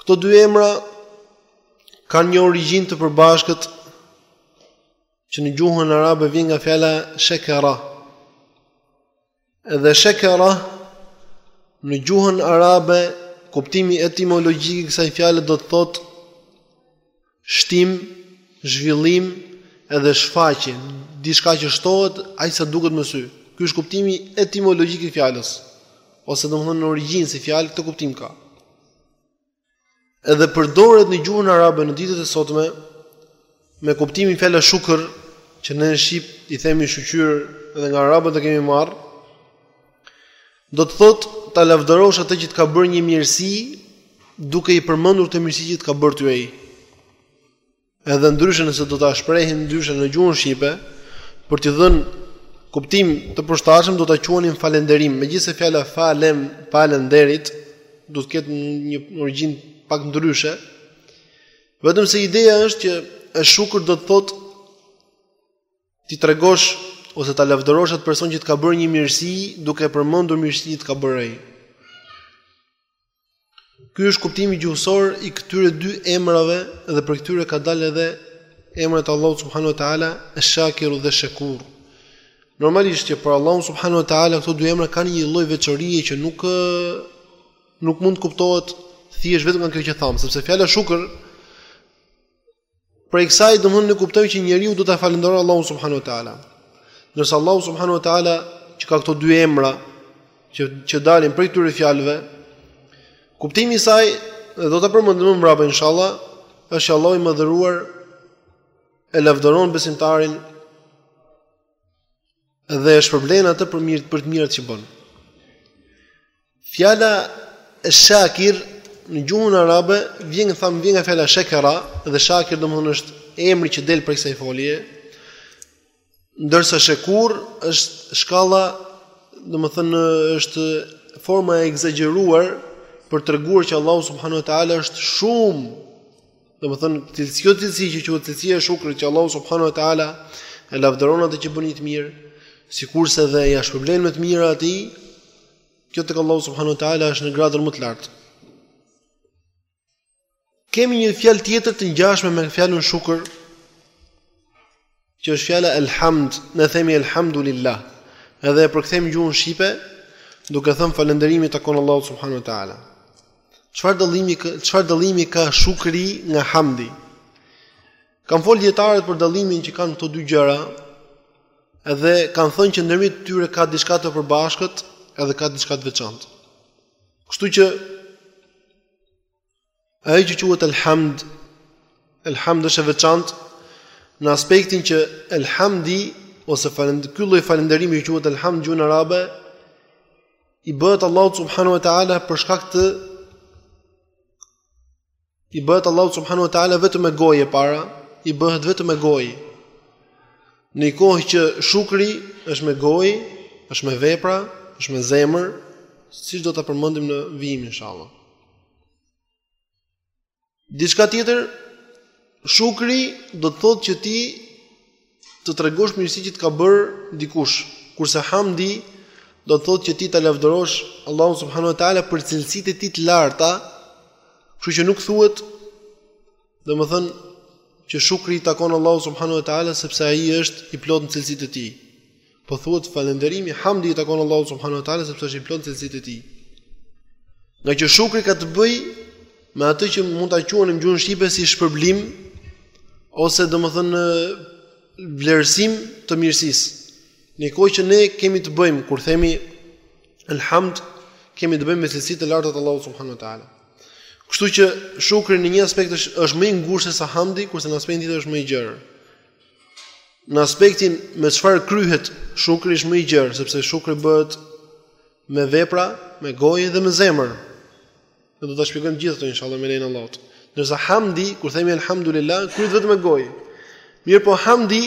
Këto dy emra kanë një origjinë të përbashkët që në gjuhën arabe vjen nga fjala shekera. Edhe shekera në gjuhën arabe kuptimi etimologjik i kësaj fjale do të thotë shtim, zhvillim edhe shfaqje, diçka që shtohet aq sa duket me sy. Ky është kuptimi etimologjik i fjalës, ose domethënë në origjinë si fjalë këtë kuptim ka. Edhe përdoret në gjuhën arabe në ditët e sotme me kuptimin fjala shukr, që ne në shqip i themi shyqyr edhe nga arabët e kemi marrë. Do të thotë ta lavdërosh atë që të ka bërë një mirësi duke i përmendur atë mirësi që të ka bërë ty ai. Edhe ndryshe nëse do ta shprehnim ndryshe në gjuhën shqipe për të dhënë kuptim të përshtatshëm do ta quanim falënderim. Megjithëse fjala falem, falënderit do të ketë një origjinë pak ndryshe. Vetëm se ideja është që e shukr do të thotë T'i tregosh ose ta lavdërosh atë person që të ka bërë një mirësi duke e përmendur mirësinë që të ka bërë ai. Ky është kuptimi gjuhësor i këtyre dy emrave dhe prej këtyre ka dalë edhe emrat e Allahut subhanehu ue teala Esh-Shakiru dhe Shekuru. Normalisht që për Allahun subhanehu ue teala këto dy emra kanë një lloj veçorie që nuk nuk mund të kuptohet thjesht vetëm nga kjo që thamë, sepse fjala Shukr Prej kësaj domethënë kuptojmë që njeriu do ta falënderojë Allahun subhanehu ue teala. Ndërsa Allahu subhanehu ue teala që ka këto dy emra që që dalin prej këtyre fjalëve, kuptimi i saj dhe do ta përmendim më mbrapa inshallah, është që Allahu i madhëruar e lavdëron besimtarin Dhe e shpërblen atë për mirë për të mirat që bën. Fjala e shakir në gjuhën arabe vjen nga thamë vjen nga fjala shekera dhe shakir domthonë është emri që del prej kësaj folje. Ndërsa shekur është shkalla domthonë është forma e ekzagjeruar për të treguar që Allahu subhanahu wa taala është shumë Domethënë, cilësia kjo cilësi që quhet cilësia e shukrit që Allahu subhanahu wa taala e lavdëron atë që bën një të mirë, sikurse dhe ia shpërblen me të mira atij, kjo tek Allahu subhanahu wa taala është në gradën më të lartë. Kemi një fjalë tjetër të ngjashme me fjalën shukr. Që është fjala elhamd, ne themi elhamdulillah, edhe e përkthejmë në gjuhën shqipe duke thënë falënderimi i takon Allahut subhanahu wa taala. Çfarë dallimi çfarë dallimi ka shukri nga hamdi? Kan fol dietarët për dallimin që kanë këto dy gjëra, edhe kanë thënë që ndërmjet tyre ka diçka të përbashkët, edhe ka diçka të veçantë. Kështu që Ajo që quhet elhamd, elhamd është e veçantë në aspektin që elhamdi ose falend, ky lloj falënderimi që quhet elhamd gjuhën arabe i bëhet Allahu subhanahu wa taala për shkak të i bëhet Allahu subhanahu wa taala vetëm me gojë e para, i bëhet vetëm me gojë. Në një kohë që shukri është me gojë, është me vepra, është me zemër, siç do ta përmendim në vijim inshallah. Diçka tjetër, shukri do të thotë që ti të tregosh mirësi që të ka bërë dikush, kurse hamdi do të thotë që ti ta lavdërosh Allahun subhanahu wa taala për cilësitë e tij të larta, kështu që nuk thuhet Domethënë që shukri i takon Allahut subhanahu wa taala sepse ai është i plotë në cilësitë e tij. Po thuhet falënderimi, hamdi i takon Allahut subhanahu wa taala sepse është i plotë në cilësitë e tij. Ngaqë shukri ka të bëjë me atë që mund ta quanim në gjuhën shqipe si shpërblim ose domethënë vlerësim të mirësisë. Në kohë që ne kemi të bëjmë, kur themi elhamd, kemi të bëjmë me cilësitë e larta të Allahut subhanahu wa taala. Kështu që shukri në një aspekt është më i ngushtë sesa hamdi, kurse në aspektin tjetër është më i gjerë. Në aspektin me çfarë kryhet shukri është më i gjerë, sepse shukri bëhet me vepra, me gojë dhe me zemër. Do t'i shpjegojmë të gjitha ato inshallah me lejen e Allahut. Ndërsa hamdi, kur themi elhamdulillah, kryhet vetëm me gojë. Mirëpo hamdi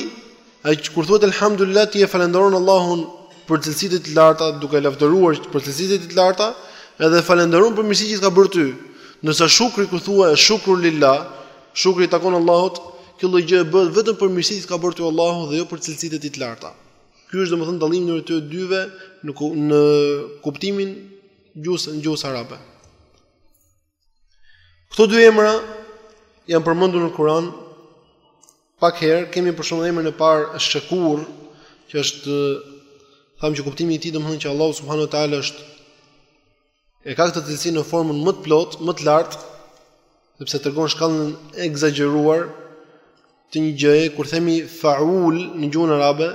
Ai kur thuhet Elhamdulilah ti e falënderon Allahun për cilësitë e tij të larta, duke e lavdëruar për cilësitë e tij të larta, edhe falënderon për mirësitë që të ka bërë ty. Ndërsa shukri kur thua shukru lillah, shukri i takon Allahut, kjo lloj gjëje bëhet vetëm për mirësitë që të ka bërë ty Allahu dhe jo për cilësitë e tij të larta. Ky është domethënë dallimi ndër këtyre dyve në në kuptimin e gjuhës gjuhës arabe. Këto dy emra janë përmendur në Kur'an pak herë, kemi për shembull emrin e parë Ash-Shakur, që është, thamë që kuptimi i tij domethënë që Allahu subhanahu wa taala është e ka këtë cilësi në formën më të plotë, më të lartë, sepse tregon shkallën e ekzagjeruar të një gjëje, kur themi faul në gjuhën arabe,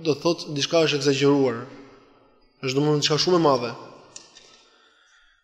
do të thotë diçka është ekzagjeruar. Është domethënë diçka shumë e madhe.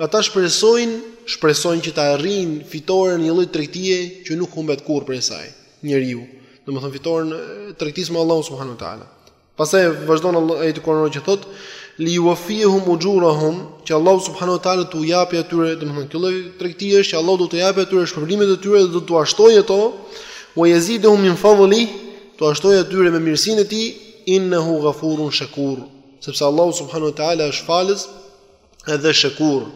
Ata shpresojnë, shpresojnë që ta arrijnë fitoren e një lloj tregtie që nuk humbet kurrë prej saj, njeriu, domethënë fitoren e tregtisë me Allahun subhanuhu teala. Pastaj vazhdon ajeti kuranor që thotë li yuwaffiyahum ujurahum që Allahu subhanahu wa taala t'u japë atyre, domethënë kjo lloj tregti është që Allahu do t'u japë atyre shpërblimet e tyre dhe do t'ua shtojë ato, wa yazidahum min fadlih, t'ua shtojë atyre me mirësinë e tij, innahu ghafurun shakur, sepse Allahu subhanahu wa taala është falës Edhe shakur,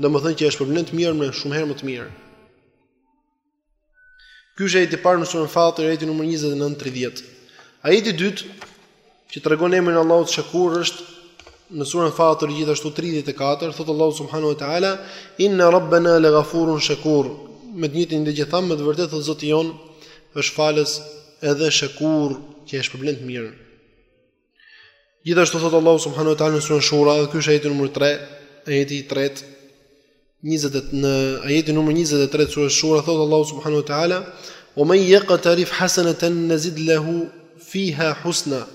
domethënë që e shpërblen të mirën me shumë herë më të mirë. Ky është ajeti i parë në surën Fatir, ajeti numër 29-30. Ajeti i dytë që tregon emrin e Allahut Shakur është në surën Fatir gjithashtu 34, thot Allahu subhanahu wa taala, "Inna rabbana laghafurun shakur." Me të njëjtën gjë që thamë, me të vërtetë thot Zoti jonë është falës edhe shakur që e shpërblen të mirën. Gjithashtu thot Allahu subhanahu wa taala në surën Shura, dhe ky është ajeti numër 3, ajeti i tretë, 20 në ajetin numër 23 të surës Shura thot Allahu subhanahu wa taala, "Wa men yaqtarif hasanatan nazid lahu fiha husna."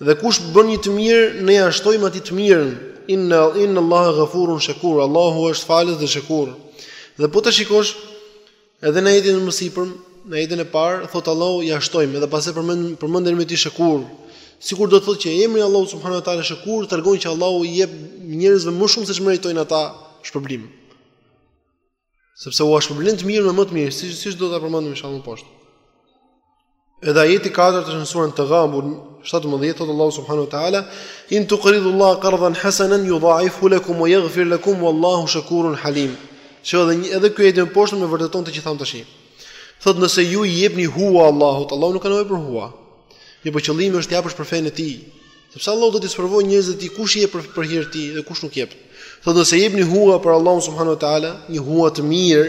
Dhe kush bën një të mirë, ne ja shtojmë atij të mirën. Inna inna Allaha ghafurun shakur. Allahu është falës dhe shakur. Dhe po ta shikosh Edhe në ajetin e mësipërm, në ajetin e parë, thotë Allahu ja shtojmë, edhe pastaj përmend emrin e tij shekur. Sikur do të thotë që emri i Allahut subhanahu wa taala shekur tregon që Allahu i jep njerëzve më shumë se ç'meritojnë ata shpërblim. Sepse ua shpërblen të mirën me më të mirë, siç siç do ta përmendim inshallah më poshtë. Edhe ajeti 4 është në surën Taghabun 17 thotë Allahu subhanahu wa taala in tuqridu Allah qardan hasanan yudha'ifhu lakum wa yaghfir lakum wallahu shakurun halim. Që edhe një, edhe ky ajeti më poshtë e vërteton atë që tham tash. Thotë nëse ju i jepni hua Allahut, Allahu nuk ka nevojë për hua. Mirëpo qëllimi është të japësh për fenë e tij. Sepse Allahu do t'i sprovojë njerëzit e tij kush i jep për, për hir të tij dhe kush nuk jep. Thotë nëse jepni hua për Allahun subhanahu wa taala, një hua të mirë,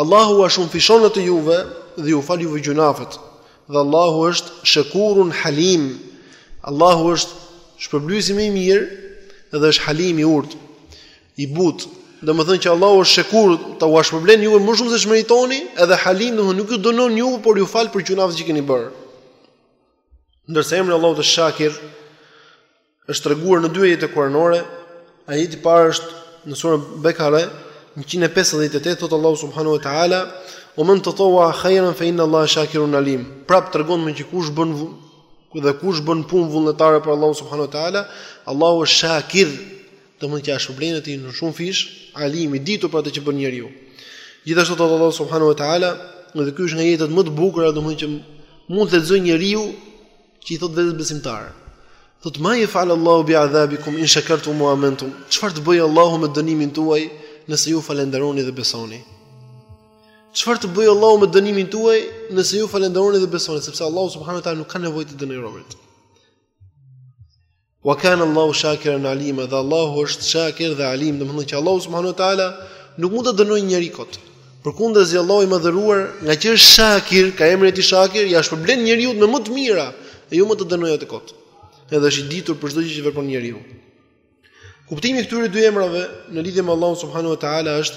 Allahu ua shumëfishon atë juve dhe ju fal juve gjynahet. Dhe Allahu është Shekurun Halim. Allahu është shpërblyesi më i mirë dhe është Halim i urtë, i butë. Domethënë që Allahu është Shekur, ta ua shpërblen juve më shumë se ç'meritoni, edhe Halim do nuk ju dënon ju, por ju fal për gjynahet që keni bërë. Ndërsa emri i Allahut Shakir Është treguar në dy ajete kuranore, ajeti i parë është në surën Bekare, 158 thot Allahu subhanahu wa taala, "Wa men tatawa khayran fa inna Allaha shakirun alim." Prap tregon atë që kush bën dhe kush bën punë vullnetare për Allahu subhanahu wa taala, Allahu është shakir, domethënë që e shpërblen atë në shumëfish, alim i ditur për atë që bën njeriu. Gjithashtu thot Allahu subhanahu wa taala, dhe ky është nga ajetet më të bukura, domethënë që mund të lexojë njeriu që i thot vetë besimtar. Thot ma yefal Allahu bi azabikum in shakartum wa amantum. Çfarë të bëj Allahu me dënimin tuaj nëse ju falënderoni dhe besoni? Çfarë të bëj Allahu me dënimin tuaj nëse ju falënderoni dhe besoni, sepse Allahu subhanahu wa taala nuk ka nevojë të dënojë robërit. Wa kana Allahu shakiran alima, dhe Allahu është shakir dhe alim, domethënë që Allahu subhanahu wa taala nuk mund ta dënojë njeri kot. Përkundazi Allahu i madhëruar, ngaqë është shakir, ka emrin e tij shakir, ia shpërblen njeriut me më të mira, e jo më ta dënojë atë kot. Edhe është i ditur për çdo gjë që vepron njeriu. Kuptimi i këtyre dy emrave në lidhje me Allahun subhanahu wa taala është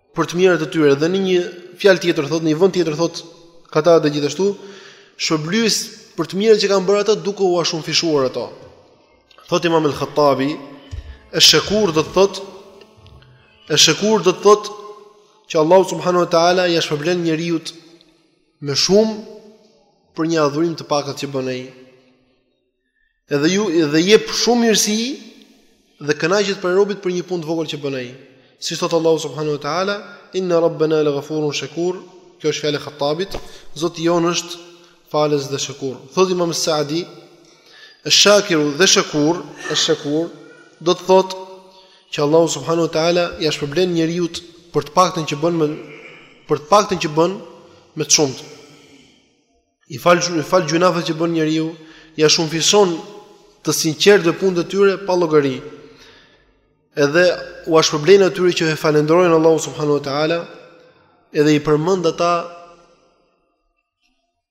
për të mirat e tyre dhe në një fjalë tjetër thotë në një vend tjetër thotë Katade gjithashtu shpërblyes për të mirat që kanë bërë ata duke ua shumëfishuar ato. Thotë Imam al-Khattabi, "Ash-shakur" do të thotë "Ash-shakur" do të thotë që Allahu subhanahu wa taala ia shpërblen njeriut me shumë për një adhurim të pakët që bën ai. Edhe ju dhe jep shumë mirësi dhe kënaqet prej robit për një punë të vogël që bën ai. Siç thot Allahu subhanahu wa taala, inna rabbana la ghafurun shakur. Kjo është fjala e Khattabit, Zoti jonë është falës dhe shakur. Thot Imam Sa'di, "Ash-shakiru dhe shakur, ash-shakur do të thot që Allahu subhanahu wa taala ia shpërblen njeriut për të paktën që bën me për të paktën që bën me të shumtën." I fal i fal gjynahet që bën njeriu, ia shumëfishon të sinqertëve punët e tyre pa llogari. Edhe ua shpërblen atyre që e falënderojnë Allahun subhanahu wa taala, edhe i përmend ata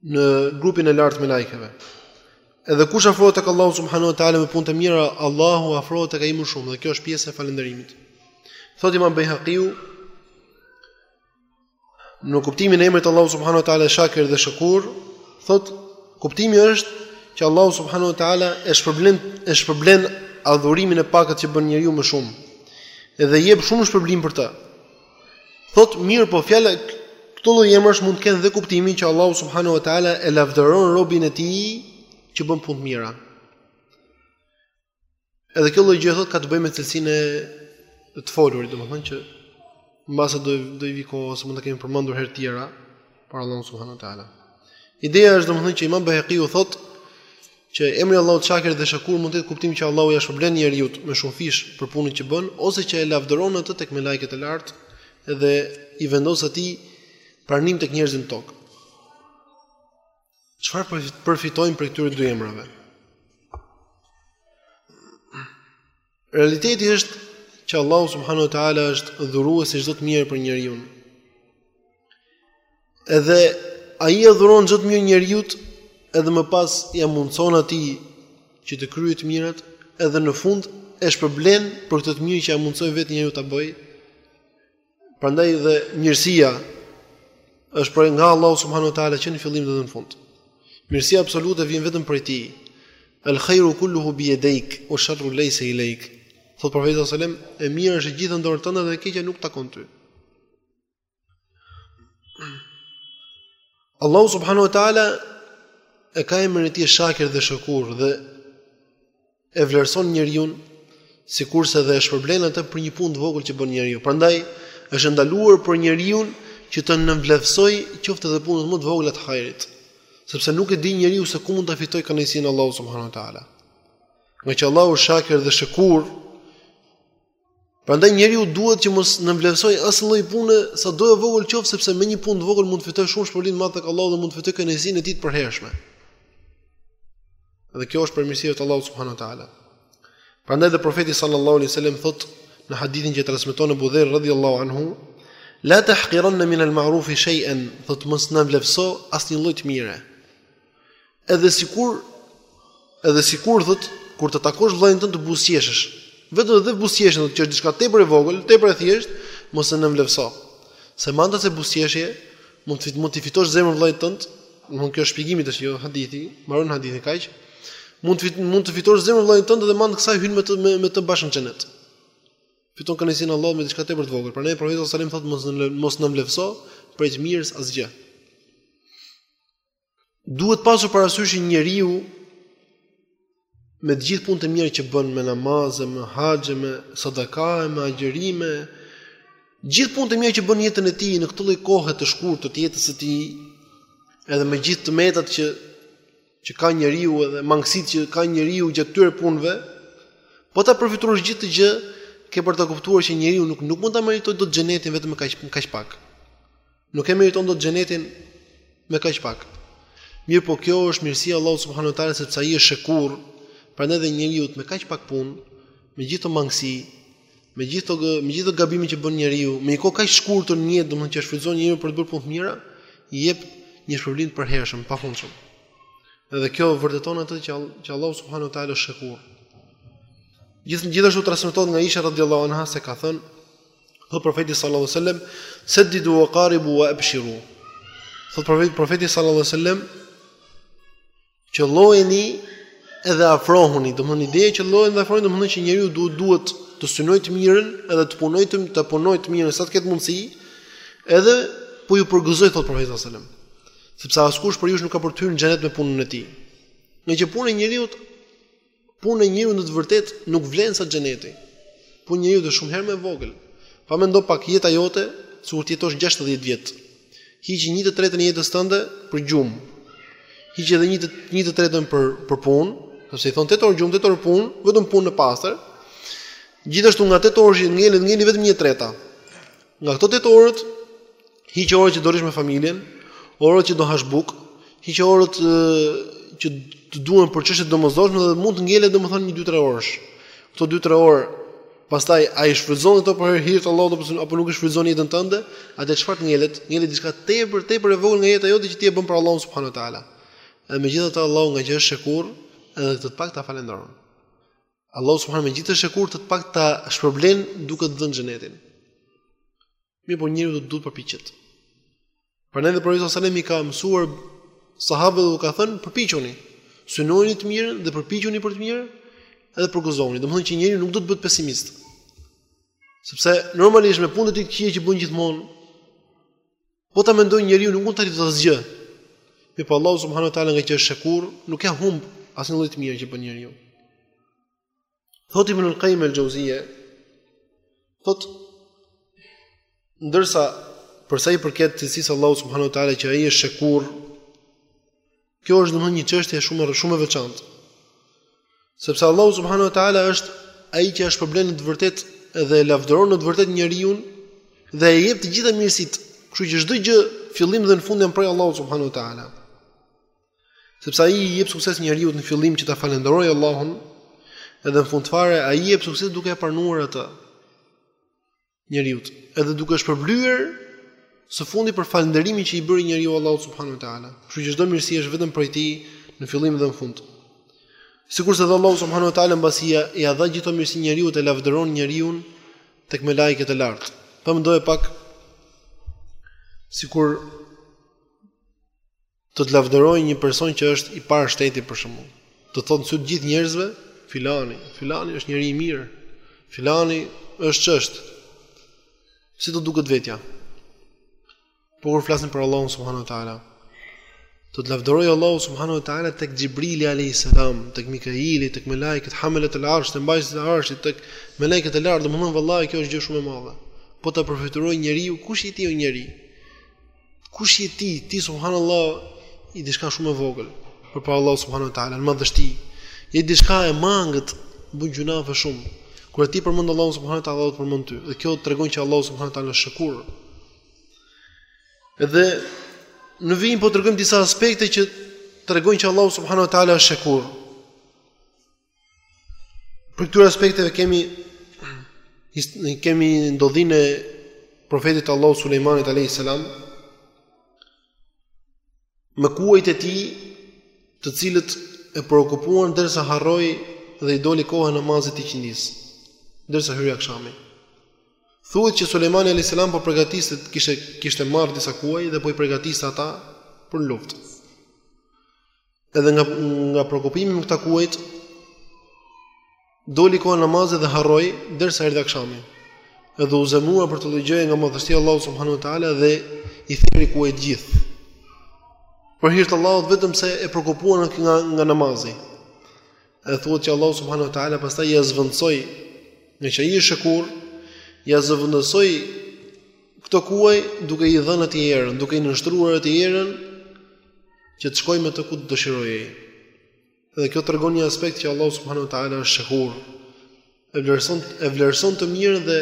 në grupin e lartë melajkeve. Edhe kush afrohet tek Allahu subhanahu wa taala me punë të mira, Allahu afrohet tek ai më shumë dhe kjo është pjesë e falënderimit. Thotë Imam Bejhekiu, Në kuptimin e emrit të Allahut subhanahu wa taala Shakir dhe Shakur, thot kuptimi është që Allahu subhanahu wa taala e shpërblen e shpërblen adhurimin e pakët që bën njeriu më shumë. Edhe jep shumë shpërblim për të. Thot mirëpo fjala këto lloj emrash mund të kenë dhe kuptimin që Allahu subhanahu wa taala e lavdëron robin e tij që bën punë të mira. Edhe kjo lloj gjëje thotë ka të bëjë me cilësinë e të folurit, domethënë që mbase do do i vijë koha ose mund ta kemi përmendur herë tjera për Allahun subhanuhu teala. Ideja është domethënë që Imam Bejhekiu thotë që emri i Allahut Shakir dhe Shakur mund të ketë kuptimin që Allahu ia shpërblen njeriut me shumëfish për punën që bën ose që e lavdëron atë tek melajket e lartë dhe i vendos atij pranim tek njerëzit në tokë. Çfarë përfitojmë prej këtyre dy emrave? Realiteti është që Allahu subhanahu wa taala është dhuruesi i çdo të mire për njeriun. Edhe ai ia dhuron çdo të mirë njeriut, edhe më pas ia mundëson atij që të kryejë të mirat, edhe në fund e shpërblen për këtë të mirë që ia mundësoi vetë njeriut ta bëjë. Prandaj dhe mirësia është prej nga Allahu subhanahu wa taala që në fillim dhe në fund. Mirësia absolute vjen vetëm prej tij. El khairu kulluhu bi yadayk wa sharru laysa ilayk. Thot profeti sallallahu alajhi wasallam, e mira është e gjitha në dorën tënde dhe e keqja nuk të takon ty. Allahu subhanahu wa taala e ka emrin e tij Shakir dhe Shakur dhe e vlerëson njeriun sikurse dhe e shpërblen atë për një punë të vogël që bën njeriu. Prandaj është e ndaluar për njeriun që të nënvleftësojë qoftë edhe punët më të vogla të hajrit, sepse nuk e di njeriu se ku mund ta fitojë kënaqësinë e Allahut subhanahu wa taala. Ngaqë Allahu është shakir dhe shëkur, Prandaj njeriu duhet që mos nënvleftësojë asnjë lloj pune, sado e vogël qoftë, sepse me një punë të vogël mund të fitojë shumë shpërblim të madh tek Allahu dhe mund të fitojë kënaqësinë e tij të përhershme. Dhe kjo është prej mirësive të Allahut subhanahu ta'ala. Prandaj dhe profeti sallallahu alaihi wasallam thot në hadithin që transmeton Abu Dherr radhiyallahu anhu, la tahqiranna min al-ma'ruf shay'an, thot mos nënvleftëso asnjë lloj të mire. Edhe sikur edhe sikur thot kur të takosh vëllain tënd të buzëqeshësh, vetëm edhe buzëqeshja që është diçka tepër e vogël, tepër e thjeshtë, mos e nënvlerëso. Se me anë të kësaj buzëqeshje mund të mund të fitosh zemrën e vëllait tënd, mund kjo shpjegimi tash jo hadithi, mbaron hadithi kaq. Mund të mund të fitosh zemrën e vëllait tënd dhe me anë të kësaj hyn me të me, me të bashkë në xhenet. Fiton kënaqësinë e Allahut me diçka tepër të vogël. Prandaj profeti sallallahu alajhi wasallam thotë mos mos nënvlerëso prej të mirës asgjë. Duhet pasur parasysh që njeriu me të gjithë punët e mira që bën me namaze, me haxhe, me sadaka, me agjërime, gjithë punët e mira që bën në jetën e tij në këtë lloj kohe të shkurtër të jetës së tij, edhe me gjithë të metat që që ka njeriu edhe mangësitë që ka njeriu gjatë këtyre punëve, po ta përfytyrosh gjithë këtë gjë, ke për ta kuptuar që njeriu nuk nuk mund ta meritojë dot xhenetin vetëm me kaq me kaq pak. Nuk e meriton dot xhenetin me kaq pak. Mirëpo kjo është mirësia e Allahut subhanahu wa ta'ala sepse ai është shekur, prandaj dhe njeriut me kaq pak punë, me gjithë ato mangësi, me gjithë ato, me gjithë ato gabime që bën njeriu, me një kohë kaq të shkurtër në jetë, domethënë që e shfrytëzon njeriu për të bërë punë të mira, i jep një shpërblim të përhershëm, të pafundshëm. Dhe kjo vërteton atë që, që Allahu subhanahu wa ta'ala është shekur. Gjithë, gjithashtu transmetohet nga Aisha radiallahu anha se ka thënë, Thotë profeti sallallahu alaihi wasallam, "Saddidu wa qaribu wa abshiru." Thotë profeti profeti sallallahu alaihi wasallam, "Qëllojeni edhe afrohuni." Domethënë ideja qëllojeni dhe afrohuni domethënë që njeriu duhet duhet të synojë të mirën edhe të punojë të të punojë të mirën sa të ketë mundësi, edhe po ju përgëzoj thotë profeti sallallahu alaihi wasallam. Sepse askush prej jush nuk ka për të hyrë në xhenet me punën e tij. Ngaqë puna e njeriut Puna e njeriut në të vërtetë nuk vlen sa xheneti. Puna e njeriut është shumë herë më e vogël. Pa mendo pak jeta jote, sikur të jetosh 60 vjet. Hiq një të tretën e jetës tënde për gjumë. Hiq edhe një të një të tretën për për punë, siç i thonë 8 orë gjumë, 8 orë punë, vetëm punë të pastër. Gjithashtu nga 8 orë ngelen ngeli vetëm 1/3. Nga këto 8 orët Hiq orët që do rrish me familjen, orët që do hash bukë, hiq orët që të duhen për çështje të domosdoshme dhe mund të ngelet domethënë një 2-3 orësh. Këto 2-3 orë Pastaj a i shfrytëzon këto për hir të Allahut apo apo nuk e shfrytëzon jetën tënde, atë çfarë ngjelet? Ngjelet diçka tepër tepër e vogël nga jeta jote që ti e bën për Allahun subhanuhu teala. Dhe megjithatë Allahu ngaqë është shekur, edhe këtë të pakët ta falënderon. Allahu subhanuhu meqë është shekur të pakët ta shpërblen duke të dhënë xhenetin. Mirëpo njeriu do të duhet përpiqet. Prandaj dhe profeti sallallahu alajhi wasallam i ka mësuar sahabëve dhe u ka thënë përpiquni, synojeni të mirën dhe përpiquni për të mirën, edhe përgëzoni. Domethënë që njeriu nuk do të bëhet pesimist. Sepse normalisht me punët e tij të këqija që bën gjithmonë, po ta mendojë njeriu nuk mund të arrijë asgjë. Mirëpo Allahu subhanahu wa taala ngaqë është shekur, nuk ia humb asnjë lloj të mirë që bën njeriu. Thotë Ibn al-Qayyim al-Jauziyje, thotë ndërsa për sa i përket cilësisë së Allahut subhanahu wa taala që ai është shekur, kjo është domethënë një çështje shumë shumë e veçantë. Sepse Allahu subhanahu wa taala është ai që e shpërblen në të vërtetë dhe e lavdëron në të vërtetë njeriun dhe i jep të gjitha mirësitë. Kështu që çdo gjë në fillim dhe në fund janë prej Allahut subhanahu wa taala. Sepse ai i jep sukses njeriut në fillim që ta falënderojë Allahun, edhe në fund fare ai i jep sukses duke e pranuar atë njeriut, edhe duke e shpërblyer së fundi për falënderimin që i bëri njeriu Allahut subhanuhu teala. Kështu që çdo mirësi është vetëm prej tij në fillim dhe në fund. Sikurse dhe Allahu subhanuhu teala mbasi ia dha gjithë ato mirësi njeriut, e lavdëron njeriun tek melaiket e larta. Pa mendo pak sikur Të të lavdërojë një person që është i parë i shtetit për shembull. Të thotë në sy të gjithë njerëzve, filani, filani është njeri i mirë. Filani është ç'është. Si do duket vetja? Po kur flasim për Allahun subhanuhu teala. Do të lavdërojë Allahu subhanuhu teala tek Xhibrili alayhis salam, tek Mikaili, tek Melaikët Hamalet el Arsh, tek mbajtësit e Arshit, tek Melaikët e lartë, domthonë vallahi kjo është gjë shumë e madhe. Po ta përfytyrojë njeriu, kush je ti o njeri? Kush je ti? Ti subhanallahu je diçka shumë e vogël përpara Allahut subhanahu wa taala, në madhështi. Je diçka e mangët, bën gjynahe shumë. Kur ti përmend Allahun subhanahu wa taala, Allahu të përmend ty. Dhe kjo tregon që Allahu subhanahu wa taala është shakur. Edhe në vijim po tregojmë disa aspekte që tregojnë që Allahu subhanahu wa taala është shakur. Prej këtyre aspekteve kemi kemi ndodhinë e profetit të Allahut Sulejmanit alayhis salam me kuajt e tij, të cilët e preokupuan derisa harroi dhe i doli koha e namazit të ikindisë, derisa hyri akshami. Thuhet që Sulejmani alayhis salam po përgatiste kishte kishte marrë disa kuaj dhe po i përgatiste ata për luftë. Edhe nga nga preokupimi me këta kuaj i doli koha e namazit dhe harroi derisa erdhi akshami. Edhe u zemërua për këtë gjë nga madhështia e Allahut subhanuhu teala dhe i theri kuajt të gjithë. Për hir të Allahut vetëm se e preokupuan nga nga namazi. Edhe thuhet që Allahu subhanuhu teala pastaj ia zëvendësoi ngaqë është shekur, ia zëvendësoi këto kuaj duke i dhënë atij erën, duke i nënshtruar atij erën që të shkojë me të ku dëshiron ai. Dhe kjo tregon një aspekt që Allahu subhanahu wa taala është shekur. E vlerëson e vlerëson të mirën dhe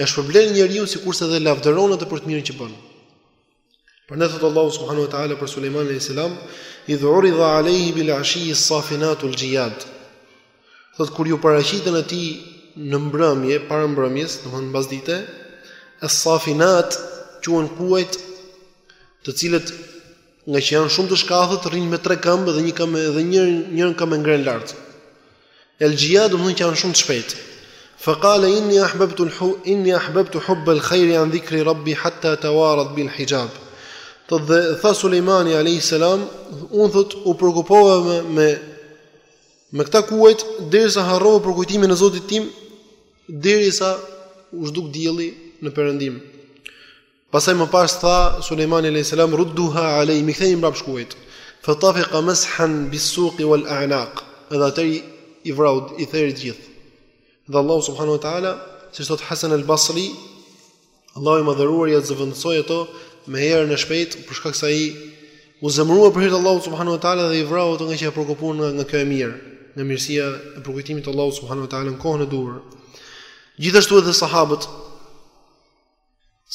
e shpërblen njeriun sikurse edhe lavdëron atë për të mirën që bën. Prandaj thot Allahu subhanahu wa taala për Sulejmanin alayhis salam, "Idh uridha alayhi bil ashi as-safinatul jiyad." Thot kur iu paraqitën atij në mbrëmje, para mbrëmjes, domethënë mbas dite, as-safinat quhen kuajt, të cilët ngaqë janë shumë të shkathët, rrinë me tre këmbë dhe një këmbë dhe një njërën këmbë e ngrenë lart. El Jiad domethënë që janë shumë të shpejtë. Fa qala inni ahbabtu al-hu inni ahbabtu hubb al-khair an dhikri rabbi hatta tawarat bil hijab. Edhe tha Sulejmani alayhis salam, un thot u preokupova me me Me këta kuajt, derisa harrova përkujtimin e Zotit tim, derisa u zhduk dielli në perëndim. Pastaj më pas tha Sulejmani alayhis salam rudduha alay mi ktheni mbrapsht kuajt. Fa tafiqa mashan bis-suq wal-a'naq. Edhe atëherë i vrau i theri të gjithë. Dhe Allahu subhanahu wa taala, siç thot Hasan al-Basri, Allahu i Madhëruar ia zëvendësoi ato me erën e shpejtë, për shkak se ai u zemërua për hir të Allahut subhanahu wa taala dhe i vrau ato nga që e preokupuan nga, nga kjo e mirë, nga mirësia e përkujtimit të Allahut subhanahu wa taala në kohën e duhur. Gjithashtu edhe sahabët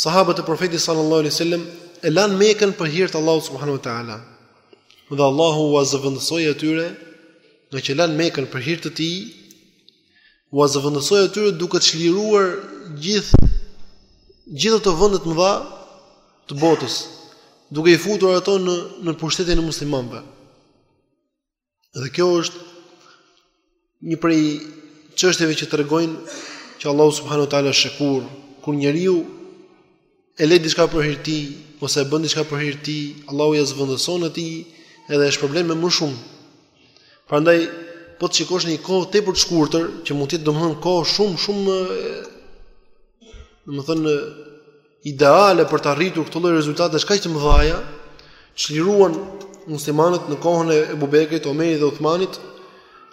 sahabët e profetit sallallahu alaihi wasallam e lanë Mekën për hir të Allahut subhanahu wa taala. Dhe Allahu ua zëvendësoi atyre, nga që lanë Mekën për hir të tij, Ua zëvendësoi atyre duke çliruar gjithë gjithë ato vende të mëdha të botës, duke i futur ato në në pushtetin e muslimanëve. Dhe kjo është një prej çështjeve që tregojnë që Allahu subhanahu wa taala është shekur kur njeriu e lë diçka për hir të tij ose e bën diçka për hir të tij, Allahu ia zëvendëson atij edhe e shpërblen me më shumë. Prandaj po të shikosh në një kohë tepër të shkurtër, që mund të jetë domethënë kohë shumë shumë domethënë ideale për të arritur këto lloj rezultatesh kaq të mëdha, çliruan muslimanët në kohën e Ebu Bekrit, Omerit dhe Uthmanit,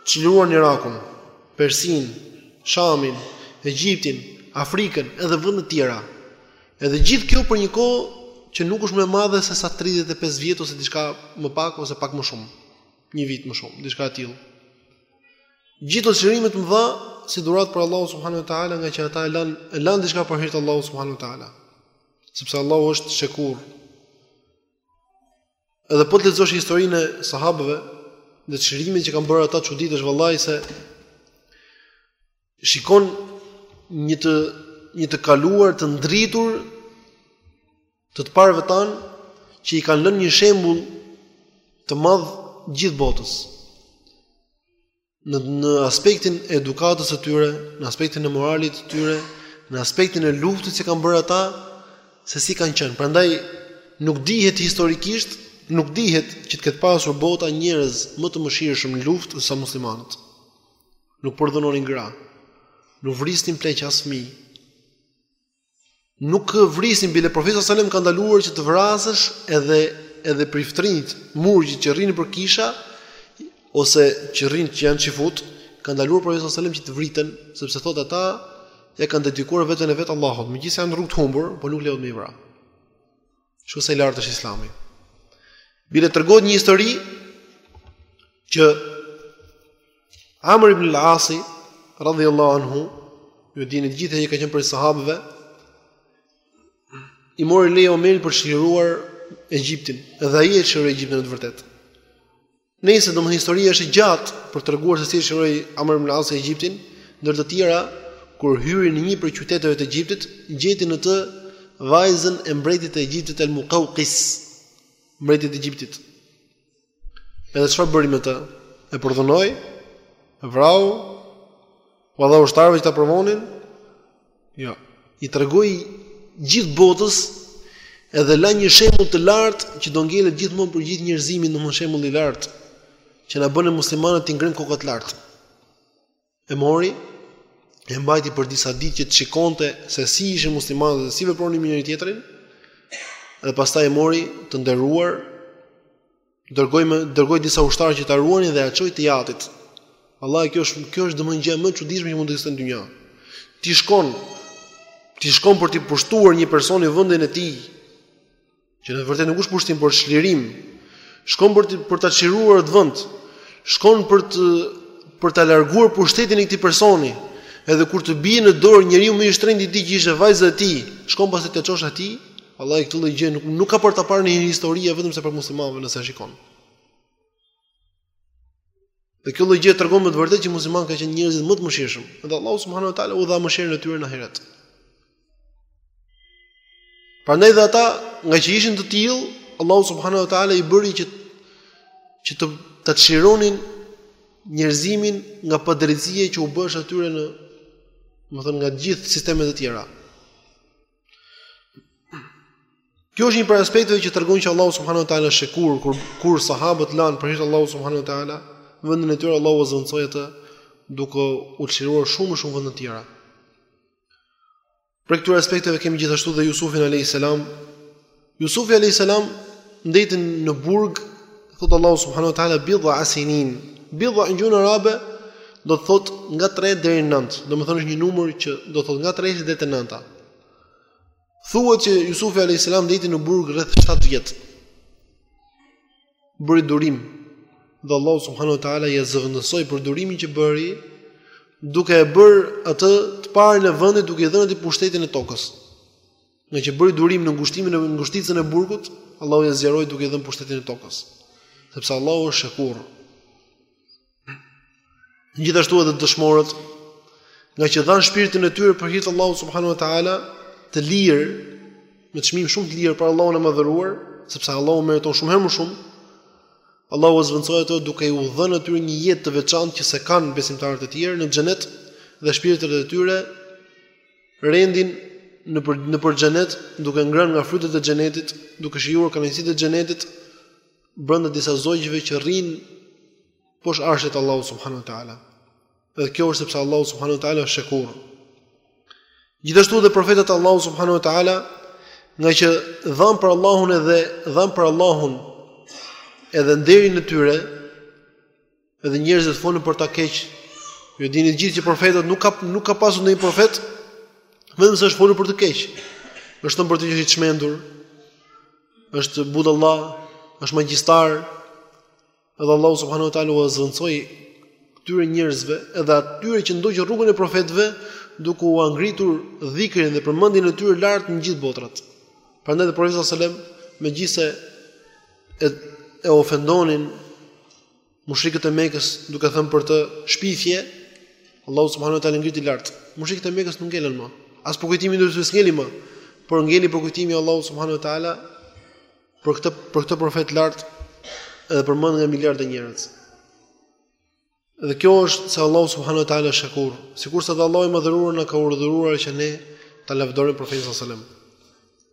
çliruan Irakun. Persinë, Shamin, Egjiptin, Afrikën edhe vende të tjera. Edhe gjithë kjo për një kohë që nuk është më e madhe se sa 35 vjet ose diçka më pak ose pak më shumë. Një vit më shumë, diçka e tillë. Gjithë çlirimet e mëdha si dhuratë prej Allahut subhanahu wa taala nga që ata e lanë e lanë diçka për hir të Allahut subhanahu wa taala. Sepse Allahu është shekur. Edhe po të lexosh historinë e sahabëve dhe çlirimet që kanë bërë ata çuditësh vallahi se shikon një të një të kaluar të ndritur të të parëve tanë që i kanë lënë një shembull të madh gjithë botës. në në aspektin e edukatës së tyre, në aspektin e moralit të tyre, në aspektin e luftës që kanë bërë ata se si kanë qenë. Prandaj nuk dihet historikisht, nuk dihet që të ketë pasur bota njerëz më të mëshirshëm në luftë se muslimanët. Nuk përdhunonin gra. Nuk vrisnin pleq as fëmijë. Nuk vrisnin bile profeti sallallahu alajhi wasallam ka ndaluar që të vrasësh edhe edhe priftërinjtë, murgjit që rrinë nëpër kisha ose që rrin që janë çifut, ka ndaluar profeti sallallahu alajhi wasallam që të vriten, sepse thotë ata ia kanë dedikuar veten e vet Allahut, megjithëse janë në rrugë të humbur, po nuk lejohet me i vra. Shiko sa i lartë është islami. Bile tregohet një histori që Amr ibn al-Asi, radijallahu anhu, ju e dini të gjithë ai ka qenë prej sahabëve, i mori leje Omerit për të çliruar Egjiptin, edhe ai e çliroi Egjiptin në të vërtetë. Nëse domethënë historia është e gjatë për treguar se si e çliroi Amr ibn al-As Egjiptin, ndër të tjera, kur hyri në një prej qyteteve të Egjiptit, gjeti në të vajzën e mbretit të Egjiptit al-Muqawqis, mbretit të Egjiptit. Edhe çfarë bëri me të? E përdhunoi, e vrau, apo ua dha ushtarëve që ta provonin? Jo. I tregoi gjithë botës edhe la një shembull të lartë që do ngelet gjithmonë për gjithë njerëzimin, domthonë shembull i lartë që na bën ne muslimanët t'i ngremë kokat lart. E mori e mbajti për disa ditë që të shikonte se si ishin muslimanët dhe si vepronin me njëri tjetrin. Dhe pastaj e mori të nderuar Dërgoi dërgoi disa ushtarë që ta ruanin dhe ja çoi të jatit. Vallahi kjo është kjo është domethënë gjëja më e çuditshme që mund të ekzistojë në dynja. Ti shkon ti shkon për t'i pushtuar një personi vendin e tij. Që në të vërtetë nuk është pushtim, por çlirim. Shkon për të për ta çliruar atë vend. Shkon për të për ta larguar pushtetin e këtij personi. Edhe kur të bie në dorë njeriu më i shtrenjtë i tij që ishte vajza e tij, shkon pastaj t'ia çosh atij, Vallahi këtë lloj gjëje nuk nuk ke për ta parë në një histori vetëm se prej muslimanëve nëse e shikon. Dhe kjo lloj gjëje tregon me të vërtetë që muslimanët kanë qenë njerëzit më të mëshirshëm. Dhe Allahu subhanahu wa taala u dha mëshirën e tyre në ahiret. Prandaj dhe ata, nga që ishin të tillë, Allahu subhanahu wa taala i bëri që që të ta çlironin njerëzimin nga padrejtësia që u bëhesh atyre në, domethënë nga të gjithë sistemet e tjera. Kjo është një prej aspekteve që tregon që Allahu subhanahu wa taala është shekur kur kur sahabët lanë për hir të Allahut subhanahu wa taala vendin e tyre Allahu ua zëvendësoi atë duke u çliruar shumë më shumë vende të tjera. Prej këtyre aspekteve kemi gjithashtu dhe Yusufin alayhis salam Jusufi alayhis salam ndeti në burg, thot Allahu subhanahu wa taala bidha sinin. Bidha në gjuhën arabe do të thot nga 3 deri në 9. Domethënë është një numër që do të thot nga 3 deri te 9-ta. Thuhet që Jusufi alayhis salam ndejti në burg rreth 7 vjet. Bëri durim dhe Allahu subhanahu wa taala ia zëvendësoi për durimin që bëri duke e bërë atë të parin e vendit duke i dhënë atij pushtetin e tokës. Nga që bëri durim në ngushtimin në ngushticën e burgut, Allahu ia zgjeroi duke i dhënë pushtetin e tokës. Sepse Allahu është shekur. Gjithashtu edhe dëshmorët, nga që dhanë shpirtin e tyre për hir të Allahut subhanahu wa taala, të lirë, me çmim shumë të lirë për Allahun e madhëruar, sepse Allahu meriton shumë herë më shumë. Allahu ua zëvendësoi ato duke u dhënë atyre një jetë të veçantë që s'e kanë besimtarët e tjerë në xhenet dhe shpirtrat e tyre rendin nëpër nëpër xhenet duke ngrënë nga frytet e xhenetit duke shijuar kënaqësitë e xhenetit brenda disa zogjve që rrin poshtë arshit Allahu subhanahu wa taala dhe kjo është sepse Allahu subhanahu wa taala është shekur gjithashtu dhe profetët Allahu subhanahu wa taala ngaqë dhan për Allahun edhe dhan për Allahun edhe nderin e tyre Edhe njerëzit folën për ta keq. Ju dini të gjithë që profetët nuk ka nuk ka pasur ndonjë profet vetëmse është folur për të keq. Është thënë për të që është i çmendur. Është budalla, është magjistar. Edhe Allahu subhanahu wa taala ua zëvendësoi këtyre njerëzve, edhe atyre që ndoqën rrugën e profetëve, duke ua ngritur dhikrin dhe përmendjen e tyre lart në gjithë botrat. Prandaj dhe profeti sallallahu alajhi wasallam megjithëse e, e ofendonin mushrikët e Mekës duke thënë për të shpifje, Allahu subhanahu wa taala e ngriti lart. Mushrikët e Mekës nuk ngelën më. As përkujtimi i tyre s'ngeli më. Por ngeli përkujtimi i Allahut subhanahu wa taala për këtë për këtë profet lart edhe përmendet nga miliarda njerëz. Dhe kjo është se Allahu subhanahu wa taala është shekur, sikurse edhe Allahu i madhëruar na ka urdhëruar që ne ta lavdërojmë profetin sallallahu alajhi wasallam.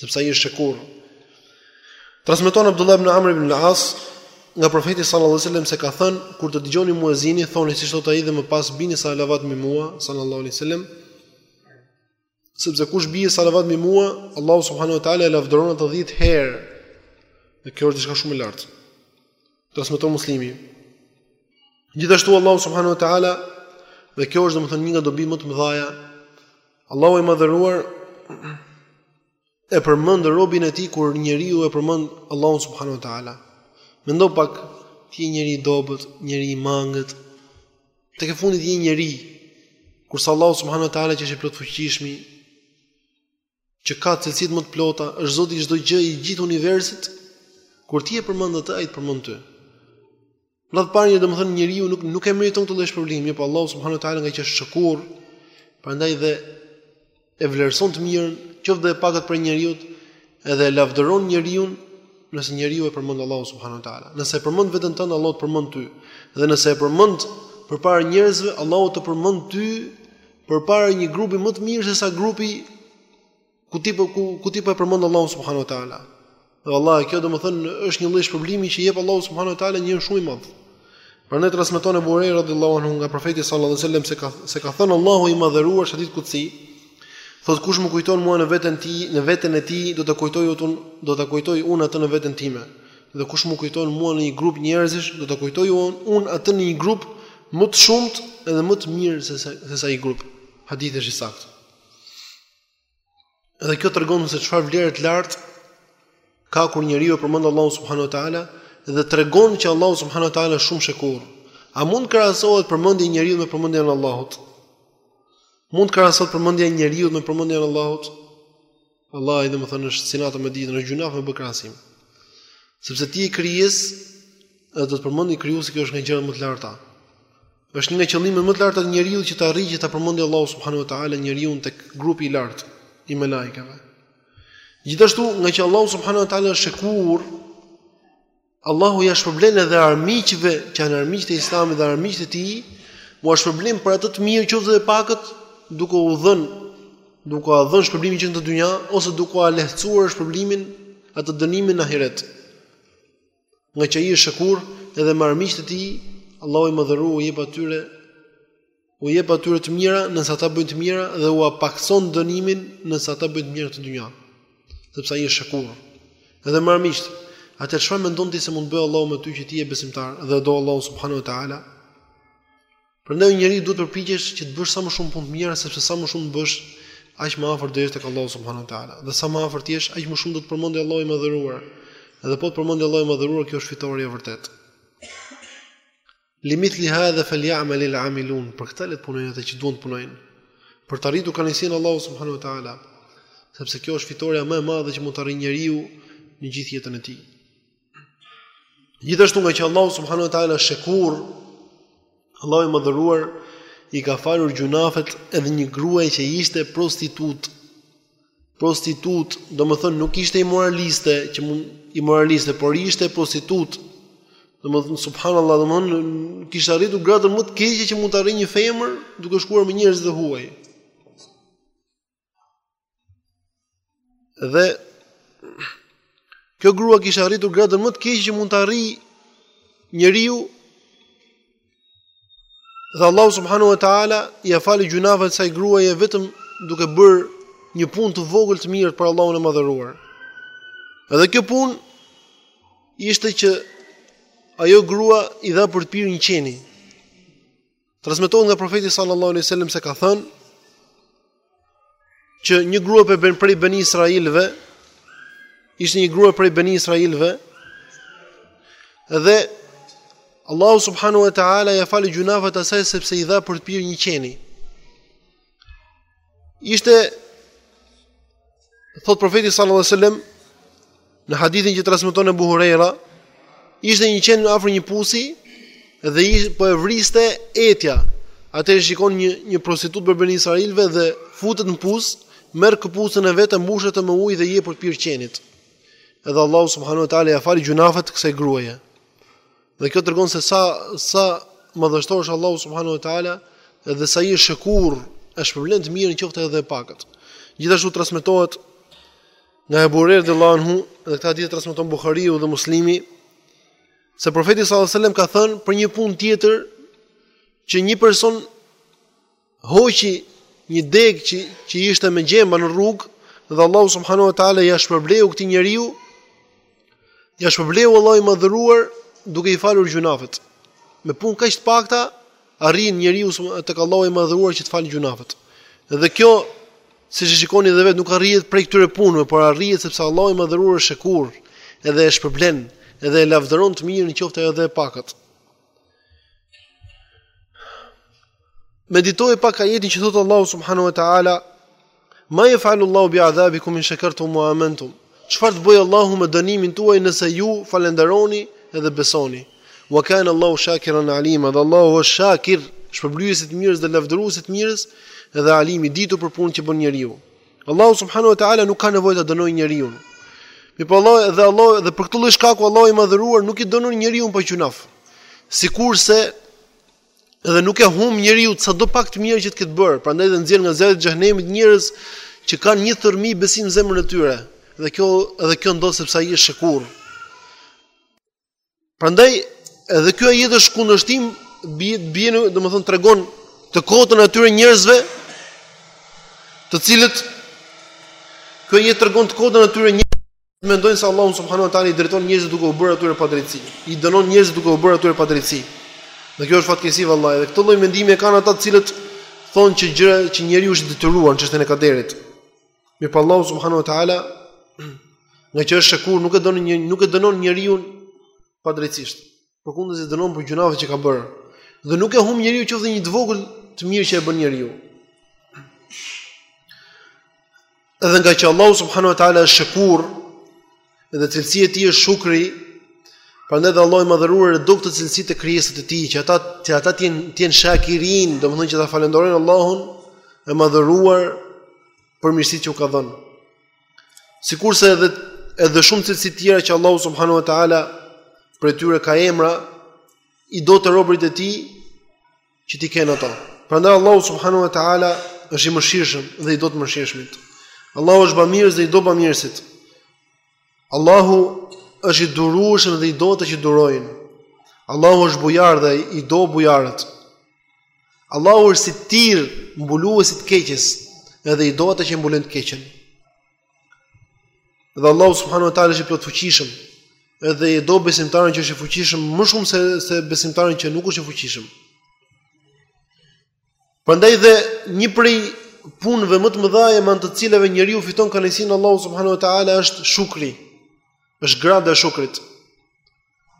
sepse ai është shekur. Transmeton Abdullah ibn Amr ibn al-As nga profeti sallallahu alajhi wasallam se ka thënë kur të dëgjoni muezinin thoni siç thotë ai dhe më pas bini salavat mbi mua sallallahu alajhi wasallam sepse kush bie salavat mbi mua Allahu subhanahu wa taala e lavdëron atë 10 herë dhe kjo është diçka shumë e lartë Transmeton Muslimi. Gjithashtu Allahu subhanahu wa taala dhe kjo është domethënë një nga dobitë më të mëdha. Allahu i madhëruar e përmend robin e tij kur njeriu e përmend Allahun subhanahu wa taala. Mendo pak ti je njeri i dobët, njeri i mangët. Tek e fundit je njeri. Kurse Allahu subhanahu wa taala që është i plotfuqishmi, që ka cilësitë më të plota, është Zoti i çdo gjëje i gjithë universit, kur ti e përmend atë, ai të përmend ty. Në radhë të parë, domethënë njeriu nuk nuk e meriton këtë lloj shpërblimi, por Allahu subhanahu wa taala ngaqë është shekur, prandaj dhe e vlerëson të mirën, qoftë dhe e pakët prej njeriut, edhe e lavdëron njeriun nëse njeriu e përmend Allahun subhanahu wa taala. Nëse e përmend në veten tënde, Allahu të përmend ty. Dhe nëse e përmend përpara njerëzve, Allahu të përmend ty përpara një grupi më të mirë sesa grupi ku ti po ku, ku ti po e përmend Allahun subhanahu wa taala. Dhe vallahi, kjo domethënë është një lloj shpërblimi që jep Allahu subhanahu wa taala njëherë shumë i madh. Prandaj transmeton Ebu Hurejra radhiyallahu anhu nga profeti sallallahu alaihi wasallam se ka se ka thënë Allahu i madhëruar hadith kudsi, thotë kush më kujton mua në veten ti, në veten e tij do ta kujtoj unë, do ta kujtoj unë atë në veten time. Dhe kush më kujton mua në një grup njerëzish, do ta kujtoj unë un atë në një grup më të shumtë edhe më të mirë se sa se ai grup. Hadithi është i saktë. Dhe kjo tregon se çfarë vlere të lartë ka kur njeriu e përmend Allahun subhanuhu teala dhe tregon që Allahu subhanuhu teala është shumë shekur. A mund krahasohet përmendja e njeriut me përmendjen e Allahut? Mund krahasohet përmendja e njeriu me përmendjen e Allahut? Allahi domethënë është si nata me ditën, është gjunaf me bë krahasim. Sepse ti je krijesë, dhe do të përmendi Krijuesi kjo është nga gjërat më të larta. është një nga qëllimet më të larta të njeriu që të arrijë që ta përmendi Allahu subhanu wa ta'ala njeriun tek grupi i lartë i melaikeve. Gjithashtu nga që Allahu subhanu wa ta'ala është shekur, Allahu ja shpërblen edhe armiqve që janë armiqtë e Islamit dhe armiqtë e tij, ua shpërblen për atë të mirë qoftë edhe e pakët, duke u dhën, duke ua dhën shpërblimin që në këtë dynja ose duke ua lehtësuar shpërblimin atë dënimin në ahiret. Nga që ai është shekur edhe me armiqtë e tij, Allahu i madhëruar u jep atyre u jep atyre të mira nëse ata bëjnë të mira dhe ua pakëson dënimin nëse ata bëjnë të mira këtë dynja. Sepse ai është shekur. Edhe me armiqtë, atëherë çfarë mendon ti se mund të bëjë Allahu me ty që ti je besimtar dhe do Allahu subhanahu wa taala? Prandaj o njeri duhet të përpiqesh që të bësh sa më shumë punë të mira sepse sa më shumë të bësh, aq më afër do jesh tek Allahu subhanahu wa taala. Dhe sa më afër të jesh, aq më shumë do të përmendë Allahu i madhëruar. Edhe po të përmendë Allahu i madhëruar, kjo është fitorja e vërtetë. Limithli hadha falyamal il amilun, për këtë le të punojnë ata që duan të punojnë. Për të arritur kënaqësinë e Allahut subhanahu wa taala, sepse kjo është fitorja më e madhe që mund të arrijë njeriu në gjithë jetën e tij. Gjithashtu nga që Allahu subhanahu wa taala shekur, Allahu i madhëruar i ka falur gjunafet edhe një gruaj që ishte prostitutë. prostitutë, domethënë nuk ishte imoraliste që mund imoraliste, por ishte prostitutë. Domethënë subhanallah, domethënë kishte arritur gradën më të keqe që mund të arrijë një femër duke shkuar me njerëz të huaj. Dhe kjo grua kishte arritur gradën më të keqe që mund të arrijë njeriu Dhe Allahu subhanu e ta'ala ia fali gjunafet asaj gruaje vetëm duke bërë një punë të vogël të mirë për Allahun e madhëruar. Edhe kjo punë ishte që ajo grua i dha për të pirë një qeni. Transmetohet nga profeti sallallahu alaihi wasallam se ka thënë që një grua prej ben, prej beni Israelve, ishte një grua prej beni Israelve, dhe Allahu subhanu e ta'ala ja fali gjunafet asaj sepse i dha për të pirë një qeni. Ishte thot profeti sallallahu alaihi wasallam në hadithin që transmeton Abu Huraira, ishte një qen afër një pusi dhe po e vriste etja. Atë e shikon një një prostitutë prej beni israilëve dhe futet në pus, merr këpucën e vet e mbush atë me ujë dhe i jep për të pirë qenit. Edhe Allahu subhanahu wa taala ja fali gjunafet kësaj gruaje. Dhe kjo tregon se sa sa madhështor është Allahu subhanahu wa taala dhe sa ai është shekur, e shpërblen të mirën qoftë edhe e pakët. Gjithashtu transmetohet nga Abu Hurairah radhiyallahu anhu, dhe këtë hadith transmeton Buhariu dhe Muslimi, se profeti sallallahu alajhi wasallam ka thënë për një punë tjetër që një person hoqi një deg që që ishte me gjemba në rrugë dhe Allahu subhanahu wa taala ia shpërbleu këtij njeriu ia shpërbleu Allahu i madhëruar duke i falur gjunafet me punë kaq të pakta arrin njeriu tek Allahu i madhëruar që të falë gjunafet dhe kjo siç e shikoni dhe vetë nuk arrihet prej këtyre punëve por arrihet sepse Allahu i madhëruar është shekur edhe e shpërblen edhe e lavdëron të mirën qoftë edhe e pakët Meditoje pak ajetin që thotë Allahu subhanahu wa taala, "Ma yafalu Allahu bi adhabikum in shakartum wa amantum." Çfarë të bëjë Allahu me dënimin tuaj nëse ju falënderoni dhe besoni? Wa kana Allahu shakiran alima. Dhe Allahu është shakir, shpërblyes i të mirës dhe lavdërues i të mirës dhe alim i ditur për punën që bën njeriu. Allahu subhanahu wa taala nuk ka nevojë ta dënojë njeriun. Mirëpo Allah dhe Allah dhe për këtë lloj shkaku Allahu i madhëruar nuk e dënon njeriun pa gjunaf. Sikurse Dhe nuk e humb njeriut sado pak të mira që të ketë bërë, prandaj dhe nxjerr nga zjarri i xhehenemit njerëz që kanë një thërrmi besim në zemrën e tyre. Dhe kjo dhe kjo ndodh sepse ai është shekur. Prandaj edhe ky ajet është kundërshtim bie bie domethënë tregon të kotën atyre njerëzve të cilët ky ajet tregon të kotën atyre njerëzve mendojnë se Allahu subhanahu wa taala i drejton njerëzit duke u bërë atyre padrejtësi, i dënon njerëzit duke u bërë atyre padrejtësi. Dhe kjo është fatkeqësi vallahi, dhe këtë lloj mendimi e kanë ata të cilët thonë që gjëra që njeriu është i detyruar në çështjen e kaderit. Mirëpo Allahu subhanahu wa taala, nga që është shekur, nuk e dënon një, nuk e dënon njeriun padrejtësisht. përkundrazi e dënon për gjunafet që ka bërë. Dhe nuk e humb njeriut qoftë dhe një të vogël të mirë që e bën njeriu. Edhe nga që Allahu subhanahu wa taala është shekur dhe cilësia e tij është shukri, prandaj dhe Allahu i madhëruar e do këtë cilësi te krijesat e tij, që ata që ata të jenë të jenë shakirin, domethënë që ta falënderojnë Allahun e madhëruar për mirësitë që u ka dhënë. Sikurse edhe edhe shumë cilësi të tjera që Allahu subhanahu wa taala prej tyre ka emra i do robërit e tij që t'i kenë ato. Prandaj Allahu subhanahu wa taala është i mëshirshëm dhe i do të mëshirshmit. Allahu është bamirës dhe i do bamirësit. Allahu është i durueshëm dhe i do ata që durojnë. Allahu është bujar dhe i do bujarët. Allahu është Sittir, mbulues i të keqes, edhe i do ata që e mbulojnë të keqen. Dhe Allahu subhanahu wa taala është i plotfuqishëm, edhe i do besimtarin që është i fuqishëm më shumë se se besimtarin që nuk është i fuqishëm. Prandaj dhe një prej punëve më të mëdha me anë të cilave njeriu fiton kënaqësinë e Allahut subhanahu wa taala është shukri. Është grada e shukrit.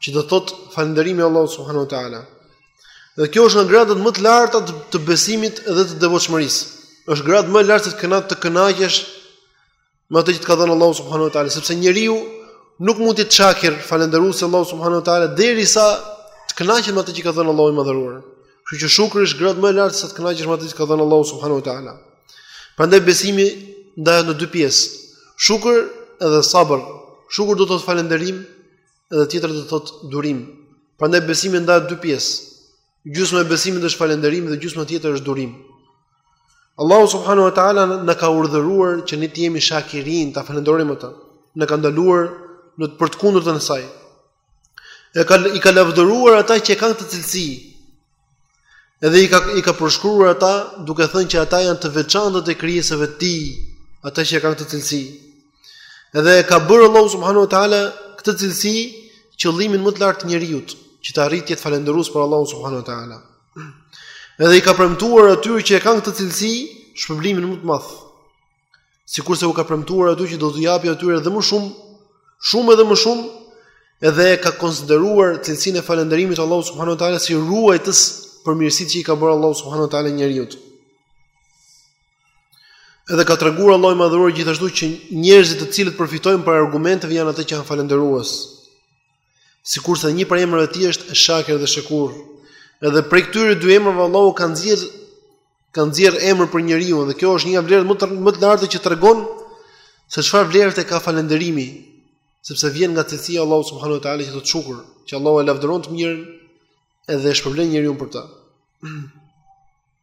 që do thotë falënderimi i Allahut subhanahu wa taala. Dhe kjo është nga gradat më të larta të besimit dhe të devotshmërisë. Është gradë më e lartë se të kënaqesh me atë që të ka dhënë Allahu subhanahu wa taala, sepse njeriu nuk mund të jetë shakir, falënderues i Allahut subhanahu wa taala derisa të kënaqet me atë që ka dhënë Allahu i madhëruar. Kështu që shukri është gradë më e lartë se të kënaqesh me atë që ka dhënë Allahu subhanahu wa taala. Prandaj besimi ndahet në dy pjesë. Shukr edhe sabër. Shukr do të thotë falënderim edhe tjetra do të thotë durim. Prandaj besimi ndahet në dy pjesë. Gjysma e besimit është falënderim dhe gjysma tjetër është durim. Allahu subhanahu wa taala na ka urdhëruar që ne të jemi shakirin, ta falënderojmë atë. Na ka ndaluar ne të përkundërtën e saj. I ka, i ka lavdëruar ata që e kanë këtë cilësi. Edhe i ka i ka përshkruar ata duke thënë që ata janë të veçantët e krijesave të tij, ata që e kanë këtë cilësi. Edhe e ka bërë Allahu subhanahu wa taala këtë cilësi qëllimin më të lartë të njeriut, që të arrijë të jetë falënderues për Allahun subhanahu wa taala. Edhe i ka premtuar atyre që e kanë këtë cilësi shpërblimin më të madh. sikurse u ka premtuar aty që do t'u japë atyre edhe më shumë, shumë edhe më shumë, edhe e ka konsideruar cilësinë e falënderimit të Allahut subhanuhu teala si ruajtës për mirësitë që i ka bërë Allahu subhanuhu teala njeriut. Edhe ka treguar Allahu i madhëruar gjithashtu që njerëzit të cilët përfitojnë prej argumenteve janë ata që janë falënderues. Sikurse një prej emrave të tij është Shakir dhe Shekur. Edhe prej këtyre dy emrave Allahu ka nxjerr ka nxjerr emër për njeriun dhe kjo është një nga vlerat më të më të larta që tregon se çfarë vlere ka falënderimi, sepse vjen nga cilësia e Allahut subhanuhu te ala që do të shukur, që Allahu e lavdëron të mirën edhe e shpërblen njeriun për ta.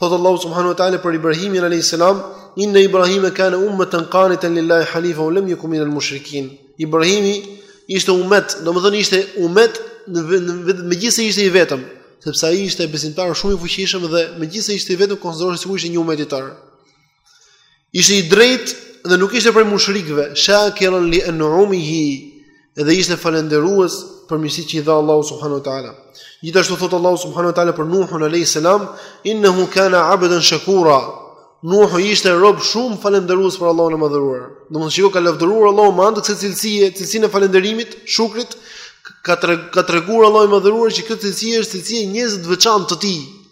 Thotë Allahu subhanahu wa taala për Ibrahimin alayhis salam, inna Ibrahima kana ummatan qanitan lillahi hanifa wa lam yaku minal mushrikin. Ibrahimi ishte umet, domethënë ishte umet megjithëse ishte i vetëm, sepse ai ishte besimtar shumë i fuqishëm dhe megjithëse ishte i vetëm konsiderohej sikur ishte një umet i tërë. Ishte i drejtë dhe nuk ishte prej mushrikëve, shakiran li an'umihi, dhe ishte falënderues për mirësitë që i dha Allahu subhanahu wa taala. Gjithashtu thot Allahu subhanahu wa taala për Nuhun alayhis salam, innahu kana 'abdan shakura. Nuhu ishte rob shumë falënderues për Allahun e Madhëruar. Domethënë i ka lavdëruar Allahu me anë të kësaj cilësie, cilësinë e falënderimit, shukrit, ka tre, ka treguar Allahu i Madhëruar që kjo cilësi është cilësi e njerëzve të veçantë të tij.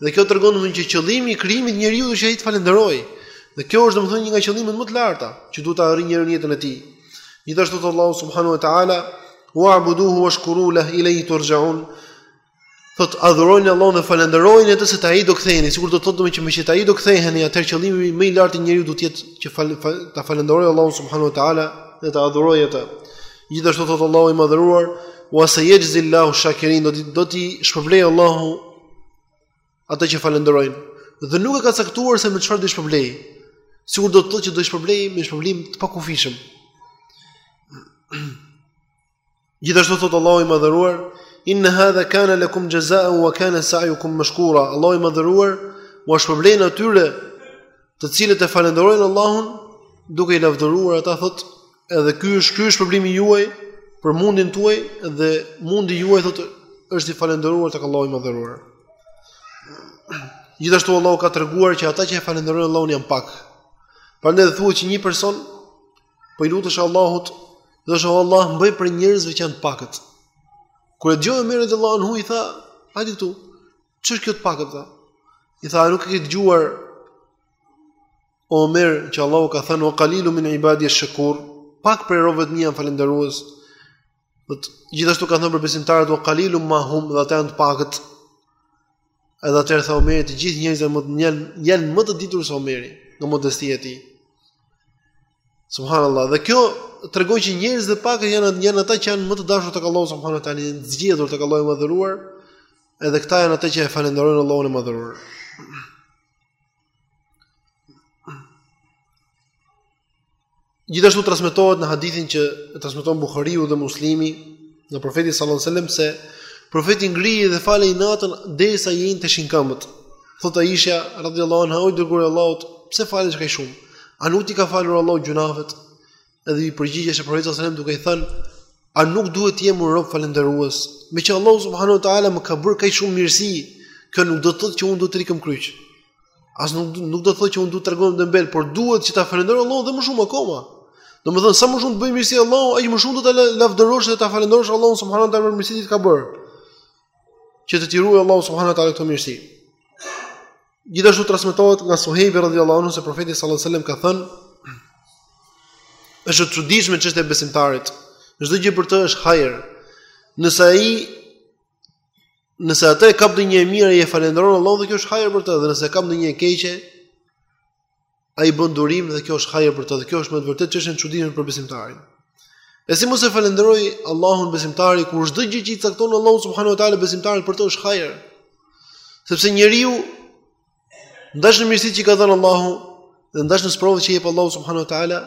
Dhe kjo tregon domethënë që qëllimi i krijimit të njeriu është ai të falënderojë. Dhe kjo është domethënë një nga qëllimet më të larta që duhet ta arrijë njeriu në jetën e tij. Gjithashtu thot Allahu subhanahu wa taala: "Wa'buduhu washkuru lahu ilayhi turja'un." Thot adhurojeni Allahun dhe falënderojeni atë se te ai do ktheheni, sikur do të thotë domethënë që meqë te ai do ktheheni, atëherë qëllimi më i lartë i njeriut do të jetë që fal, fal, ta falënderojë Allahun subhanahu wa taala dhe ta adhurojë atë. Gjithashtu thot Allahu i madhëruar: "Wa sayajzi Allahu shakirin." Do t'i do t'i shpërblejë Allahu ata që falënderojnë dhe nuk e ka caktuar se me çfarë do t'i shpërblejë. Sikur do të thotë që do t'i shpërblejë me shpërblim të pakufishëm. Gjithashtu thot Allahu i madhëruar, "Inna hadha kana lakum jazaa'an wa kana sa'yukum mashkura." Allahu i madhëruar ua shpërblen atyre të cilët e falënderojnë Allahun duke i lavdëruar ata thot Edhe ky është ky është shpërblimi juaj për mundin tuaj dhe mundi juaj thotë është i falënderuar tek Allahu i Madhëruar. Gjithashtu Allahu ka treguar që ata që e falënderojnë Allahun janë pak. Prandaj thuhet që një person po i lutesh Allahut, dhe thosh Allah më bëj prej njerëzve që janë të pakët. Kur e dëgjoi Omeri radhiyallahu anhu i tha, "Hajde këtu. Ç'është kjo të pakët?" Tha. I tha, "Nuk e ke dëgjuar O Omer, që Allahu ka thënë wa qalilun min ibadi ash-shakur, pak prej robëve të mi janë falënderues. Do të gjithashtu ka thënë për besimtarët wa qalilun ma hum, dhe ata janë të pakët. Edhe atëherë tha Omeri, të gjithë njerëzit më janë janë më të ditur se Omeri, nga modestia e tij. Subhanallahu. Dhe kjo tregon që njerëzit e pakët janë janë ata që janë më të dashur tek Allahu subhanahu wa taala, janë të zgjedhur tek Allahu i madhëruar. Edhe këta janë ata që e falënderojnë Allahun e madhëruar. Gjithashtu transmetohet në hadithin që e transmeton Buhariu dhe Muslimi nga profeti sallallahu alajhi wasallam se profeti ngrihej dhe falej natën derisa i ënjteshin këmbët. Thotë Aisha radhiyallahu anha, "O i dërguari i Allahut, pse falesh kaq shumë? A nuk t'i ka falur Allahu gjynahet?" Edhe i përgjigjesh profeti sallallahu alajhi wasallam duke i thënë a nuk duhet të jem rob falënderues, meqë Allahu subhanahu wa taala më ka bërë kaq shumë mirësi, kjo nuk do të thotë që unë duhet të rri këmbëkryq. As nuk nuk do të thotë që unë duhet të tregohem dembel, por duhet që ta falënderoj Allahun dhe më shumë akoma. Domethënë sa më shumë të bëjë mirësi Allahu, aq më shumë do ta lavdërosh dhe ta falënderosh Allahun subhanahu wa taala për mirësitë që ka bërë. Që të t'i ruajë Allahu subhanahu wa taala këto mirësi. Gjithashtu transmetohet nga Suhejbi radhiyallahu anhu se profeti sallallahu alajhi wasallam ka thënë Është e çuditshme çështja e besimtarit. Çdo gjë për të është hajër. Nëse ai nëse atë e kap ndonjë e mirë, ai e falënderon Allahun dhe kjo është hajër për të, dhe nëse e kap ndonjë e keqe, ai bën durim dhe kjo është hajër për të dhe kjo është me të vërtetë çështje e çuditshme për besimtarin. E si mos e falënderojë Allahun besimtari kur çdo gjë që i cakton Allahu subhanahu wa taala besimtarit për të është hajër. Sepse njeriu ndash në mirësi që i ka dhënë Allahu dhe ndash në sprovat që i jep Allahu subhanahu wa taala,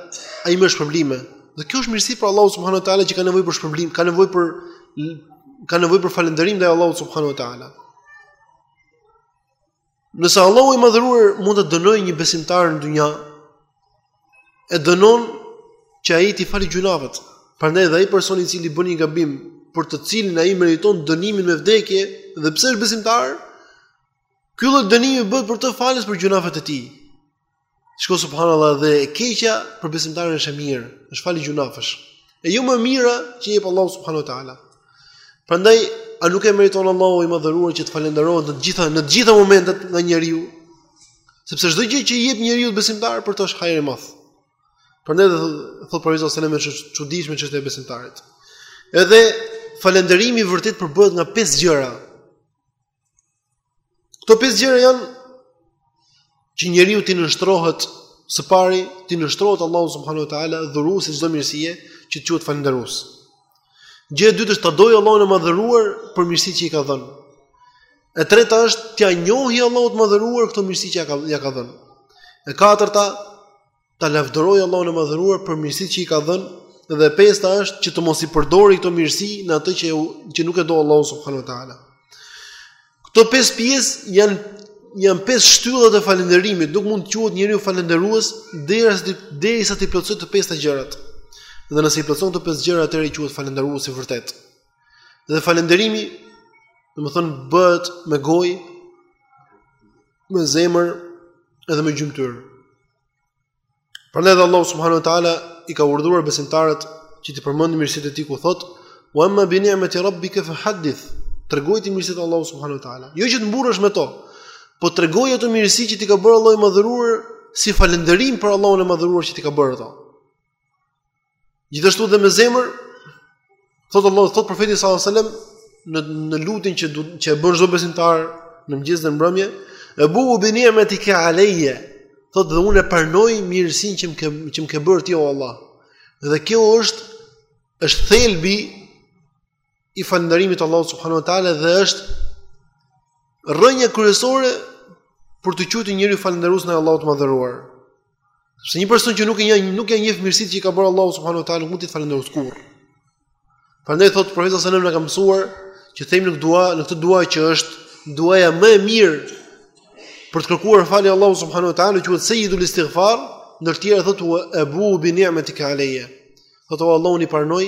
ai merr shpërblime. Dhe kjo është mirësi prej Allahut subhanahu wa taala që ka nevojë për shpërblim, ka nevojë për ka nevojë për falënderim ndaj Allahut subhanahu wa taala. Nëse Allahu i madhëruar mund ta dënojë një besimtar në dynja, e dënon që ai t'i falë gjynafet. Prandaj dhe ai personi i cili bën një gabim për të cilin ai meriton dënimin me vdekje dhe pse është besimtar, ky lloj dënimi bëhet për të falës për gjynafet e tij. Shiko subhanallah edhe e keqja për besimtarin është e mirë, është falje gjynafesh. E jo më e mira që jep Allahu subhanahu wa taala. Prandaj a nuk e meriton Allahu i madhëruar që të falënderohet në të gjitha në të gjitha momentet nga njeriu? Sepse çdo gjë që i jep njeriut besimtar për të është hajër i madh. Prandaj thotë profeti sallallahu alajhi wasallam është e çuditshme çështja e besimtarit. Edhe falënderimi i vërtetë përbëhet nga pesë gjëra. Këto pesë gjëra janë që njeriu t'i nënshtrohet së pari, t'i nënshtrohet Allahut subhanahu wa taala dhuruesit çdo mirësie që të quhet falënderues. Gjëja e dytë është ta dojë Allahun e madhëruar për mirësitë që i ka dhënë. E treta është t'ia njohë Allahut të madhëruar këto mirësi që ia ka ia ka dhënë. E katërta ta lavdërojë Allahun e Madhëruar për mirësitë që i ka dhënë, dhe e pesta është që të mos i përdorë këto mirësi në atë që që nuk e do Allahu subhanahu wa taala. Këto pesë pjesë janë janë pesë shtyllat e falënderimit, nuk mund të quhet njeriu falënderues derisa derisa t'i plotësojë të pesta gjërat. Dhe nëse i plotëson këto pesë gjëra atëherë quhet falënderues i vërtetë. Dhe falënderimi, domethënë bëhet me gojë, me zemër, edhe me gjymtyrë. Prandaj dhe Allahu subhanahu wa taala i ka urdhëruar besimtarët që t'i përmendin mirësitë e tij ku thotë: "Wa amma bi ni'mati rabbika fa haddith." Tregoji ti mirësitë e Allahut subhanahu wa taala. Jo që të mburresh me to, po tregoji ato mirësi që t'i ka bërë Allahu i madhëruar si falënderim për Allahun e madhëruar që t'i ka bërë ato. Gjithashtu dhe me zemër, thotë Allah, thotë profeti sallallahu alajhi wasallam në në lutjen që që e bën çdo besimtar në mëngjes dhe në mbrëmje, abu'u bi ni'matika alayya. Thotë dhe unë e pranoj mirësinë që më ke që më ke bërë ti o Allah. Dhe kjo është është thelbi i falënderimit të Allahut subhanahu wa taala dhe është rrënja kryesore për të qenë njeriu falënderues ndaj Allahut të Madhëruar. Sepse një person që nuk e njeh nuk e njeh mirësitë që i ka bërë Allahu subhanahu wa taala nuk mund të falënderojë kurrë. Prandaj thotë profeti sallallahu alajhi wasallam na ka mësuar që themi në dua, në këtë dua që është duaja më e mirë për të kërkuar falje Allahu subhanahu wa taala quhet sayyidul istighfar, ndër të tjera thotë abu bi ni'matika alayya. Thotë Allahu im pranoj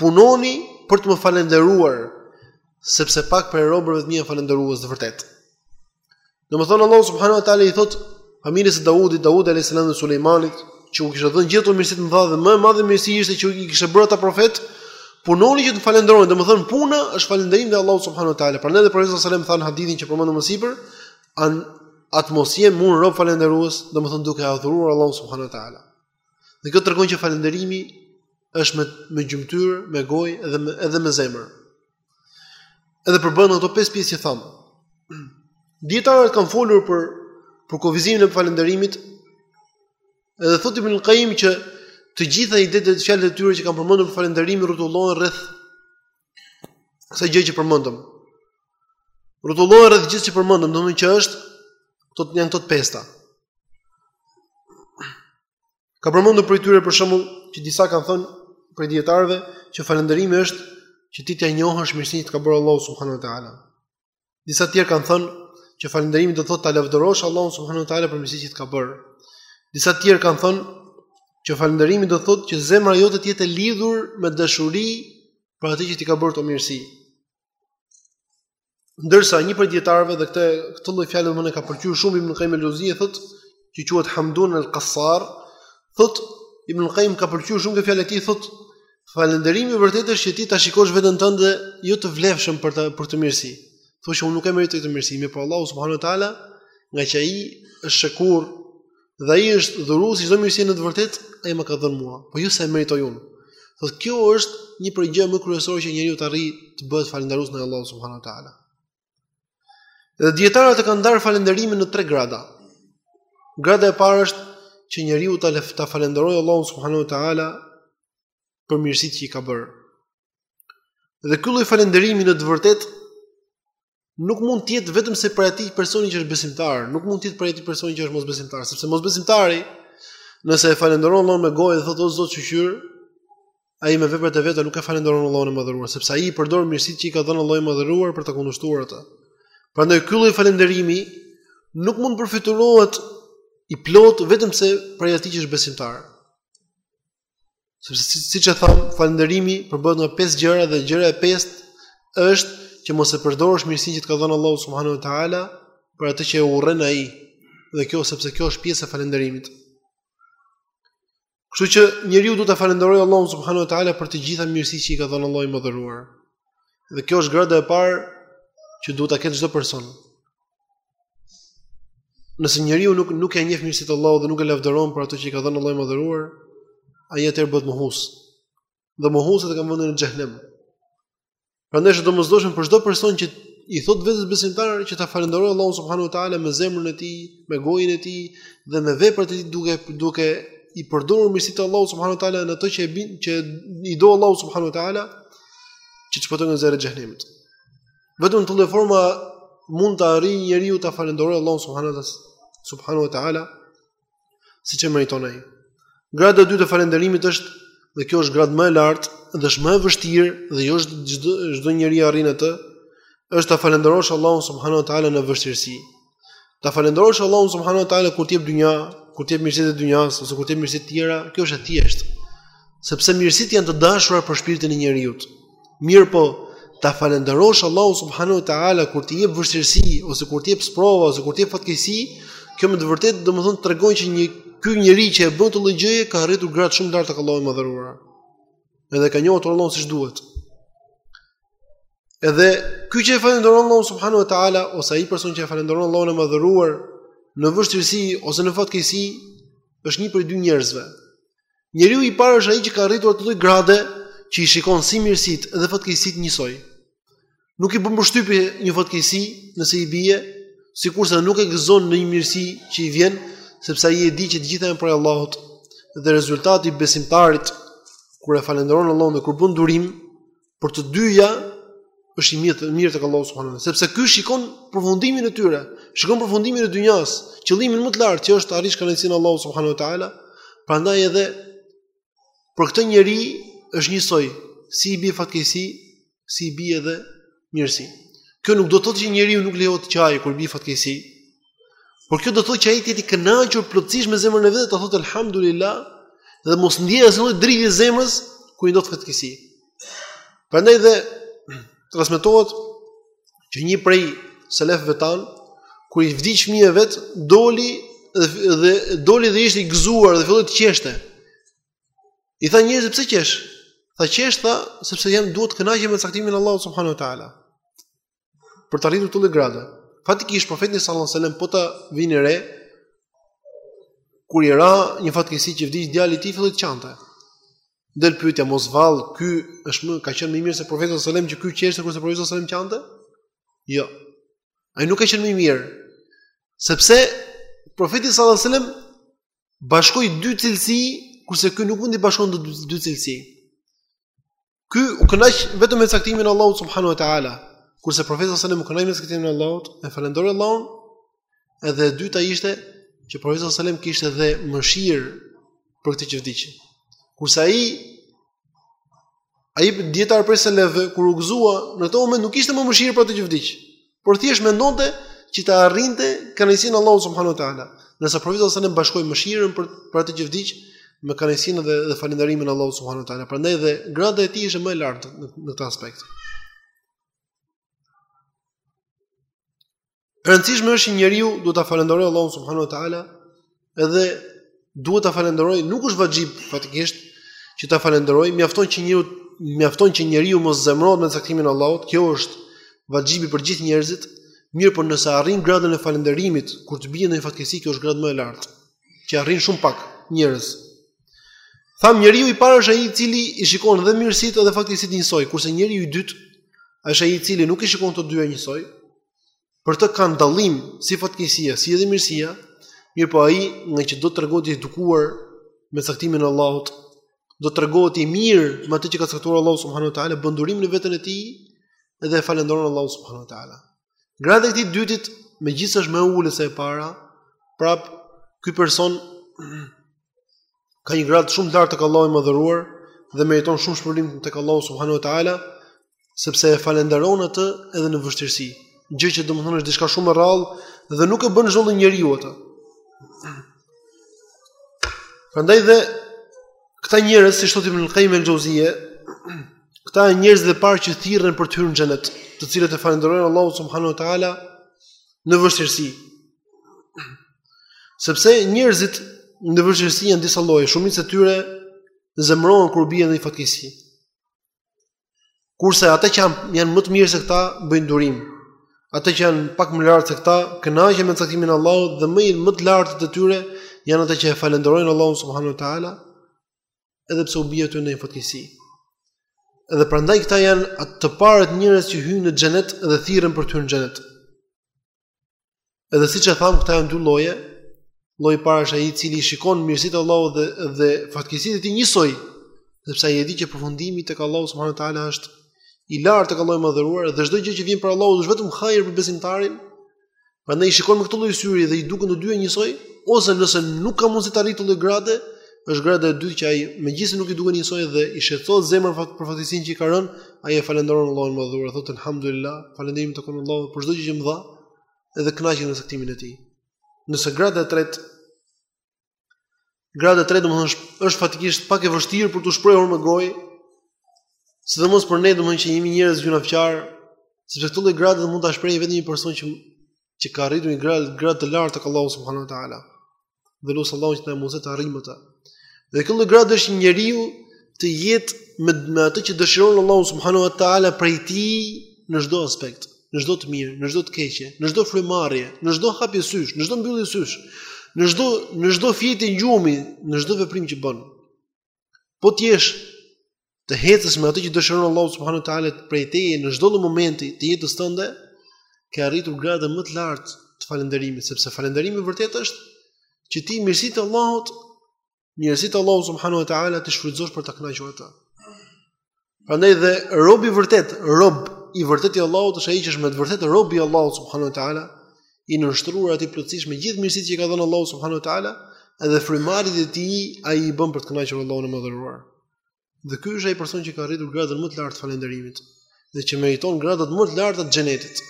Punoni për të më falënderuar, sepse pak prej robërve të mi janë falënderues të vërtetë. Domethënë Allahu subhanahu wa taala i thotë familjes së Daudit, Daud alayhis salam dhe Sulejmanit, që u kishte dhënë gjithë ato mirësi të mëdha dhe më e madhe mirësi ishte që i kishte bërë ata profet, punoni që të falënderoni, domethënë puna është falënderim ndaj Allahut subhanahu wa taala. Prandaj dhe profeti sallallahu alajhi wasallam tha në hadithin që përmendëm më sipër, a të mos jem unë rob falënderues, domethënë duke adhuruar Allahun subhanahu wa taala. Dhe kjo tregon që falënderimi është me me gjymtyrë, me gojë dhe me, edhe me zemër. Edhe përbën këto pesë pjesë që thamë. Dietarët kanë folur për për kufizimin e falënderimit. Edhe thotë Ibn Qayyim që të gjitha idetë dhe fjalët e tyre që kanë përmendur për falënderimin rrotullohen rreth kësaj gjëje që përmendëm. Rrotullohen rreth gjësë që përmendëm, domethënë që është këto janë këto të pesta. Ka përmendur prej tyre për shembull që disa kanë thënë prej dietarëve që falënderimi është që ti t'ia njohësh mirësinë që të ka bërë Allahu subhanuhu teala. Disa të tjerë kanë thënë që falënderimi do të thotë ta lavdërosh Allahun subhanuhu teala për mirësitë që të ka bërë. Disa të tjerë kanë thënë që falënderimi do të thotë që zemra jote të jetë e lidhur me dashuri për atë që t'i ka bërë këto mirësi. Ndërsa një prej dietarëve dhe këtë këtë lloj fjale madje e ka pëlqyer shumë Ibn Qayyim al-Jawziyya thotë që quhet Hamdun al-Qassar, thotë Ibn Qayyim e ka pëlqyer shumë këtë fjalë e tij thotë Falënderimi i vërtetë është që ti ta shikosh veten tënde jo të vlefshëm për këtë për këtë mirësi. Thua që unë nuk e meritoj këtë mirësi, mirëpo Allahu subhanahu wa taala, ngaqë ai është shekur dhe ai është dhurues i çdo mirësie në të vërtetë, ai ma ka dhënë mua, po jo se e meritoj unë. Thotë kjo është një prej gjërave më kryesore që njeriu të arrijë të bëhet falënderues ndaj Allahut subhanahu wa taala. Dhe dietarët e kanë ndarë falënderimin në tre grada. Grada e parë është që njeriu ta ta falënderojë Allahun subhanuhu teala për mirësitë që i ka bërë. Dhe ky lloj falënderimi në të vërtetë nuk mund të jetë vetëm se prej atij personi që është besimtar, nuk mund të jetë prej atij personi që është mosbesimtar, sepse mosbesimtari nëse e falënderon Allahun me gojë dhe thotë o Zot shyqyr, ai me veprat e veta nuk e falënderon Allahun e Madhëruar, sepse ai i përdor mirësitë që i ka dhënë Allahu i Madhëruar për të kundërshtuar atë. Prandaj ky lloj falënderimi nuk mund të përfytyrohet i plotë vetëm se prej atij që është besimtar. Sepse siç e thamë, falënderimi përbëhet nga pesë gjëra dhe gjëra e pestë është që mos ta përdorësh mirësinë që të ka dhënë Allahu subhanahu wa taala për atë që e urren ai. Dhe kjo sepse kjo është pjesë e falënderimit. Kështu që njeriu duhet ta falënderojë Allahun subhanuhu te ala për të gjitha mirësitë që i ka dhënë Allahu i madhëruar. Dhe kjo është grada e parë që duhet ta ketë çdo person. Nëse njeriu nuk nuk i njeh mirësitë të Allahut dhe nuk e lavdëron për ato që i ka dhënë Allahu i madhëruar, ai atëherë bëhet mohues. dhe mohuesit e kanë vendin në xhehenem. Prandaj është e domosdoshme për çdo person që i thotë vetes besimtar që ta falënderojë Allahun subhanuhu te ala me zemrën e tij, me gojën e tij dhe me veprat e tij duke duke i përdorur mirësitë të Allahut subhanuhu te ala në ato që e bin që i do Allahu subhanuhu te ala që të shpëtojë nga zjarri i xhehenemit. Vetëm në këtë formë mund të arrijë njeriu ta falënderojë Allahun subhanuhu te subhanuhu te ala siç e meriton ai. Grada e dytë e falënderimit është dhe kjo është gradë më e lartë dhe është më e vështirë dhe jo çdo çdo njeri arrin atë, është ta falënderosh Allahun subhanahu wa taala në vështirësi. Ta falënderosh Allahun subhanahu wa taala kur të jep dynja, kur t'i jep mirësitë e dynjasë ose kur t'i jep mirësitë e tjera, kjo është e thjeshtë. Sepse mirësitë janë të dashura për shpirtin e njeriut. Mirëpo, ta falënderosh Allahun subhanahu wa taala kur të jep vështirësi ose kur të jep sprova ose kur të jep fatkeqësi, kjo me të vërtetë domethënë tregon që një ky njeri që e bën këtë lloj gjëje ka arritur gradë shumë të lartë te Allahu i madhëruar. Edhe e ka njohur Allahun siç duhet. Edhe ky që e falënderon Allahun subhanahu wa taala ose ai person që e falënderon Allahun e madhëruar në vështirësi ose në fatkeqësi është një prej dy njerëzve. Njeriu i parë është ai që ka arritur atë lloj grade që i shikon si mirësitë dhe fatkeqësitë njësoj. Nuk i bën përshtypje një fatkeqësi nëse i bie, sikurse nuk e gëzon një mirësi që i vjen, sepse ai e di që të gjitha janë prej Allahut. Dhe rezultati i besimtarit kur e falënderon Allahun dhe kur bën durim, për të dyja është i mirë i mirë tek Allahu subhanahu wa taala sepse ky shikon përfundimin e tyre shikon përfundimin e dynjasë qëllimin më të lartë që është të arrish kënaqësinë e Allahut subhanahu wa taala prandaj edhe për këtë njeri është njësoj si i bie fatkeqësi si i bie edhe mirësi kjo nuk do të thotë që njeriu nuk lejohet të qajë kur i bie fatkeqësi Por kjo do të thotë që ai të jetë i kënaqur plotësisht me zemrën e vet, të thotë alhamdulillah dhe mos ndjejë asnjë lloj dridhje zemrës kur i ndodh fatkeqësi. Prandaj dhe transmetohet që një prej selefëve tanë kur i vdiq fëmija i vet, doli dhe, dhe doli dhe ishte i gëzuar dhe filloi të qeshte. I tha njerëzit pse qesh? Tha qesh tha sepse jam duhet të kënaqem me caktimin e Allahut subhanahu teala. për të arritur këtë lloj grade. Faktikisht profeti sallallahu alajhi wasallam po ta vini re kur i ra një fatkeqësi që vdiq djali i tij filloi të qante. Del pyetja mos vallë, ky është më ka qenë më i mirë se profeti sallallahu alajhi wasallam që ky qeshte kurse profeti sallallahu alajhi wasallam qante? Jo. Ai nuk ka qenë më i mirë. Sepse profeti sallallahu alajhi wasallam bashkoi dy cilësi kurse ky nuk mundi të bashkonte dy cilësi. Ky u kënaq vetëm me caktimin e Allahut subhanahu wa taala, kurse profeti sallallahu alajhi wasallam u kënaq me caktimin e Allahut, e falënderoi Allahun. Edhe e dyta ishte që profeti sallallahu alajhi wasallam kishte dhe mëshirë për këtë që vdiq. Kurse ai ai dietar prej selefëve kur u gëzua, në atë moment nuk kishte më mëshirë për atë që vdiq. por thjesht mendonte që ta arrinte kënaqësinë e Allahut subhanahu teala. Ndërsa profeti sallallahu alajhi wasallam bashkoi mëshirën për për atë që vdiq me kënaqësinë dhe dhe falënderimin e Allahut subhanahu teala. Prandaj dhe grada e tij ishte më e lartë në, në këtë aspekt. E rëndësishme është që njeriu duhet ta falënderojë Allahun subhanahu teala Edhe duhet ta falënderojë, nuk është vaxhib faktikisht që ta falënderojë, mjafton që njeriu mjafton që njeriu mos zemërohet me caktimin e Allahut, kjo është vaxhibi për gjithë njerëzit, mirëpo nëse arrin gradën e falënderimit kur të bie një fatkeqësi kjo është gradë më e lartë, që e arrijnë shumë pak njerëz. Thamë njeriu i parë është ai i cili i shikon dhe mirësitë dhe fatkeqësitë njësoj, kurse njeriu i dytë është ai i cili nuk i shikon të dyja njësoj. për të kanë dallim si fatkeqësia, si edhe mirësia, mirëpo ai ngaqë do të tregohet i edukuar me caktimin e Allahut, do të tregohet i mirë me atë që ka caktuar Allahu subhanahu wa taala, bën durim në veten e tij dhe e falënderon Allahun subhanahu wa taala. Grada e këtij të dytit, megjithëse është më e ulët se e para, prapë ky person ka një gradë shumë të lartë tek Allahu i madhëruar dhe meriton shumë shpërblim tek Allahu subhanahu wa taala sepse e falënderon atë edhe në vështirësi. Gjë që domethënë është diçka shumë e rrallë dhe nuk e bën çdo lloj njeriu atë. Prandaj dhe këta njerëz siç thotë Ibn Kajim el-Xheuzije, këta janë njerëzit e parë që thirren për të hyrë në xhenet, të cilët e falënderojnë Allahun subhanahu wa taala në vështirësi. Sepse njerëzit në vështirësi janë disa lloje, shumica e tyre zemërohen kur u bie ndonjë fatkeqësi. Kurse ata që janë janë më të mirë se këta bëjnë durim. Ata që janë pak më lart se këta kënaqen me caktimin e Allahut dhe më më të lartët e tyre janë ata që e falënderojnë Allahun subhanuhu teala edhe pse u bie atyre ndonjë fatkeqësi. Edhe prandaj këta janë të parët njerëz që hyjnë në xhenet dhe thirren për të hyrë në xhenet. Edhe siç e thamë, këta janë dy lloje. Lloji i parë është ai i cili i shikon mirësitë e Allahut dhe dhe fatkeqësitë e tij njësoj, sepse ai e di që përfundimi tek Allahu subhanahu wa taala është i lartë tek Allahu i madhëruar dhe çdo gjë që vjen prej Allahut është vetëm hajër për besimtarin. Prandaj i shikon me këtë lloj syri dhe i duken të dyja njësoj, ose nëse nuk ka mundësi të arrijë këtë lloj grade, është grada e dytë që ai megjithëse nuk i duken njësoj dhe i shqetësohet zemra për fatkeqësinë që i ka rënë, ai e falënderon Allahun e madhëruar, thotë alhamdulillah, falënderimi i takon Allahut për çdo gjë që më dha dhe kënaqet me caktimin e tij. Ndërsa grada e tretë grada e tretë domethënë është, është faktikisht pak e vështirë për të shprehur me gojë, sidomos për ne domethënë që jemi njerëz gjynahqarë, sepse këtë lloj grade mund ta shprehë vetëm një person që që ka arritur një grad grad të lartë tek Allahu subhanahu wa taala. Dhe lusim Allahun që të na mundësojë të arrijmë atë. Dhe kjo lloj gradë është që njeriu të jetë me, me atë që dëshiron Allahu subhanahu wa taala prej tij në çdo aspekt, në çdo të mirë, në çdo të keqe, në çdo frymëmarrje, në çdo hapje sysh, në çdo mbyllje sysh, në çdo në çdo fjetë gjumi, në çdo veprim që bën. Po të jesh të ecësh me atë që dëshiron Allahu subhanahu wa taala prej teje në çdo lloj momenti të jetës tënde, ke arritur gradën më të lartë të falënderimit, sepse falënderimi i vërtetë është që ti mirësitë e Allahut, mirësitë e Allahut subhanahu wa taala t'i shfrytëzosh për ta kënaqur atë. Prandaj dhe robi i vërtetë, robi i vërtetë i Allahut është ai që është me të vërtetë rob i Allahut subhanuhu teala, i nënshtruar atij plotësisht me gjithë mirësitë që i ka dhënë Allahu subhanuhu teala, edhe frymëmarrjet e tij ai i bën për të kënaqur Allahun e madhëruar. Dhe ky është ai person që ka arritur gradën më të lartë të falënderimit dhe që meriton gradat më të larta të xhenetit.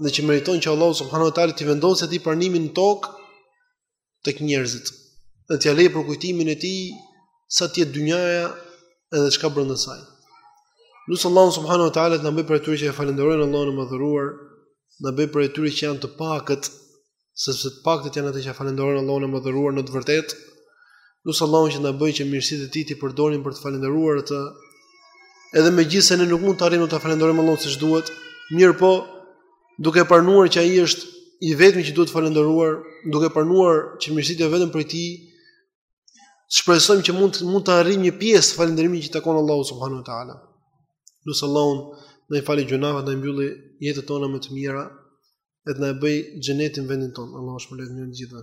Dhe që meriton që Allahu subhanuhu teala t'i vendosë atij pranimin në tokë tek njerëzit dhe t'ia lërë përkujtimin e tij sa të jetë dynjaja edhe ç'ka brenda saj. Lusim Allahun subhanahu wa taala të na bëjë prej atyre që e falënderojnë Allahun e madhëruar, të na bëjë prej atyre që janë të pakët, sepse të pakët janë ata që falënderojnë Allahun e madhëruar në të vërtetë. Lusim Allahun që të na bëjë që mirësitë e tij t'i përdorim për ta falënderuar atë. Edhe megjithëse ne nuk mund të arrijmë të falënderojmë Allahun siç duhet, mirëpo duke pranuar që ai është i vetmi që duhet falëndëruar, duke pranuar që mirësitë janë vetëm prej tij, shpresojmë që mund mund të arrijmë një pjesë të falënderimit që i takon Allahut subhanahu wa taala. Lus Allahun na i fali gjynahet, na i mbylli jetët tona me të mira, e të na e bëj xhenetin vendin tonë. Allahu shpërbleftë të gjithë.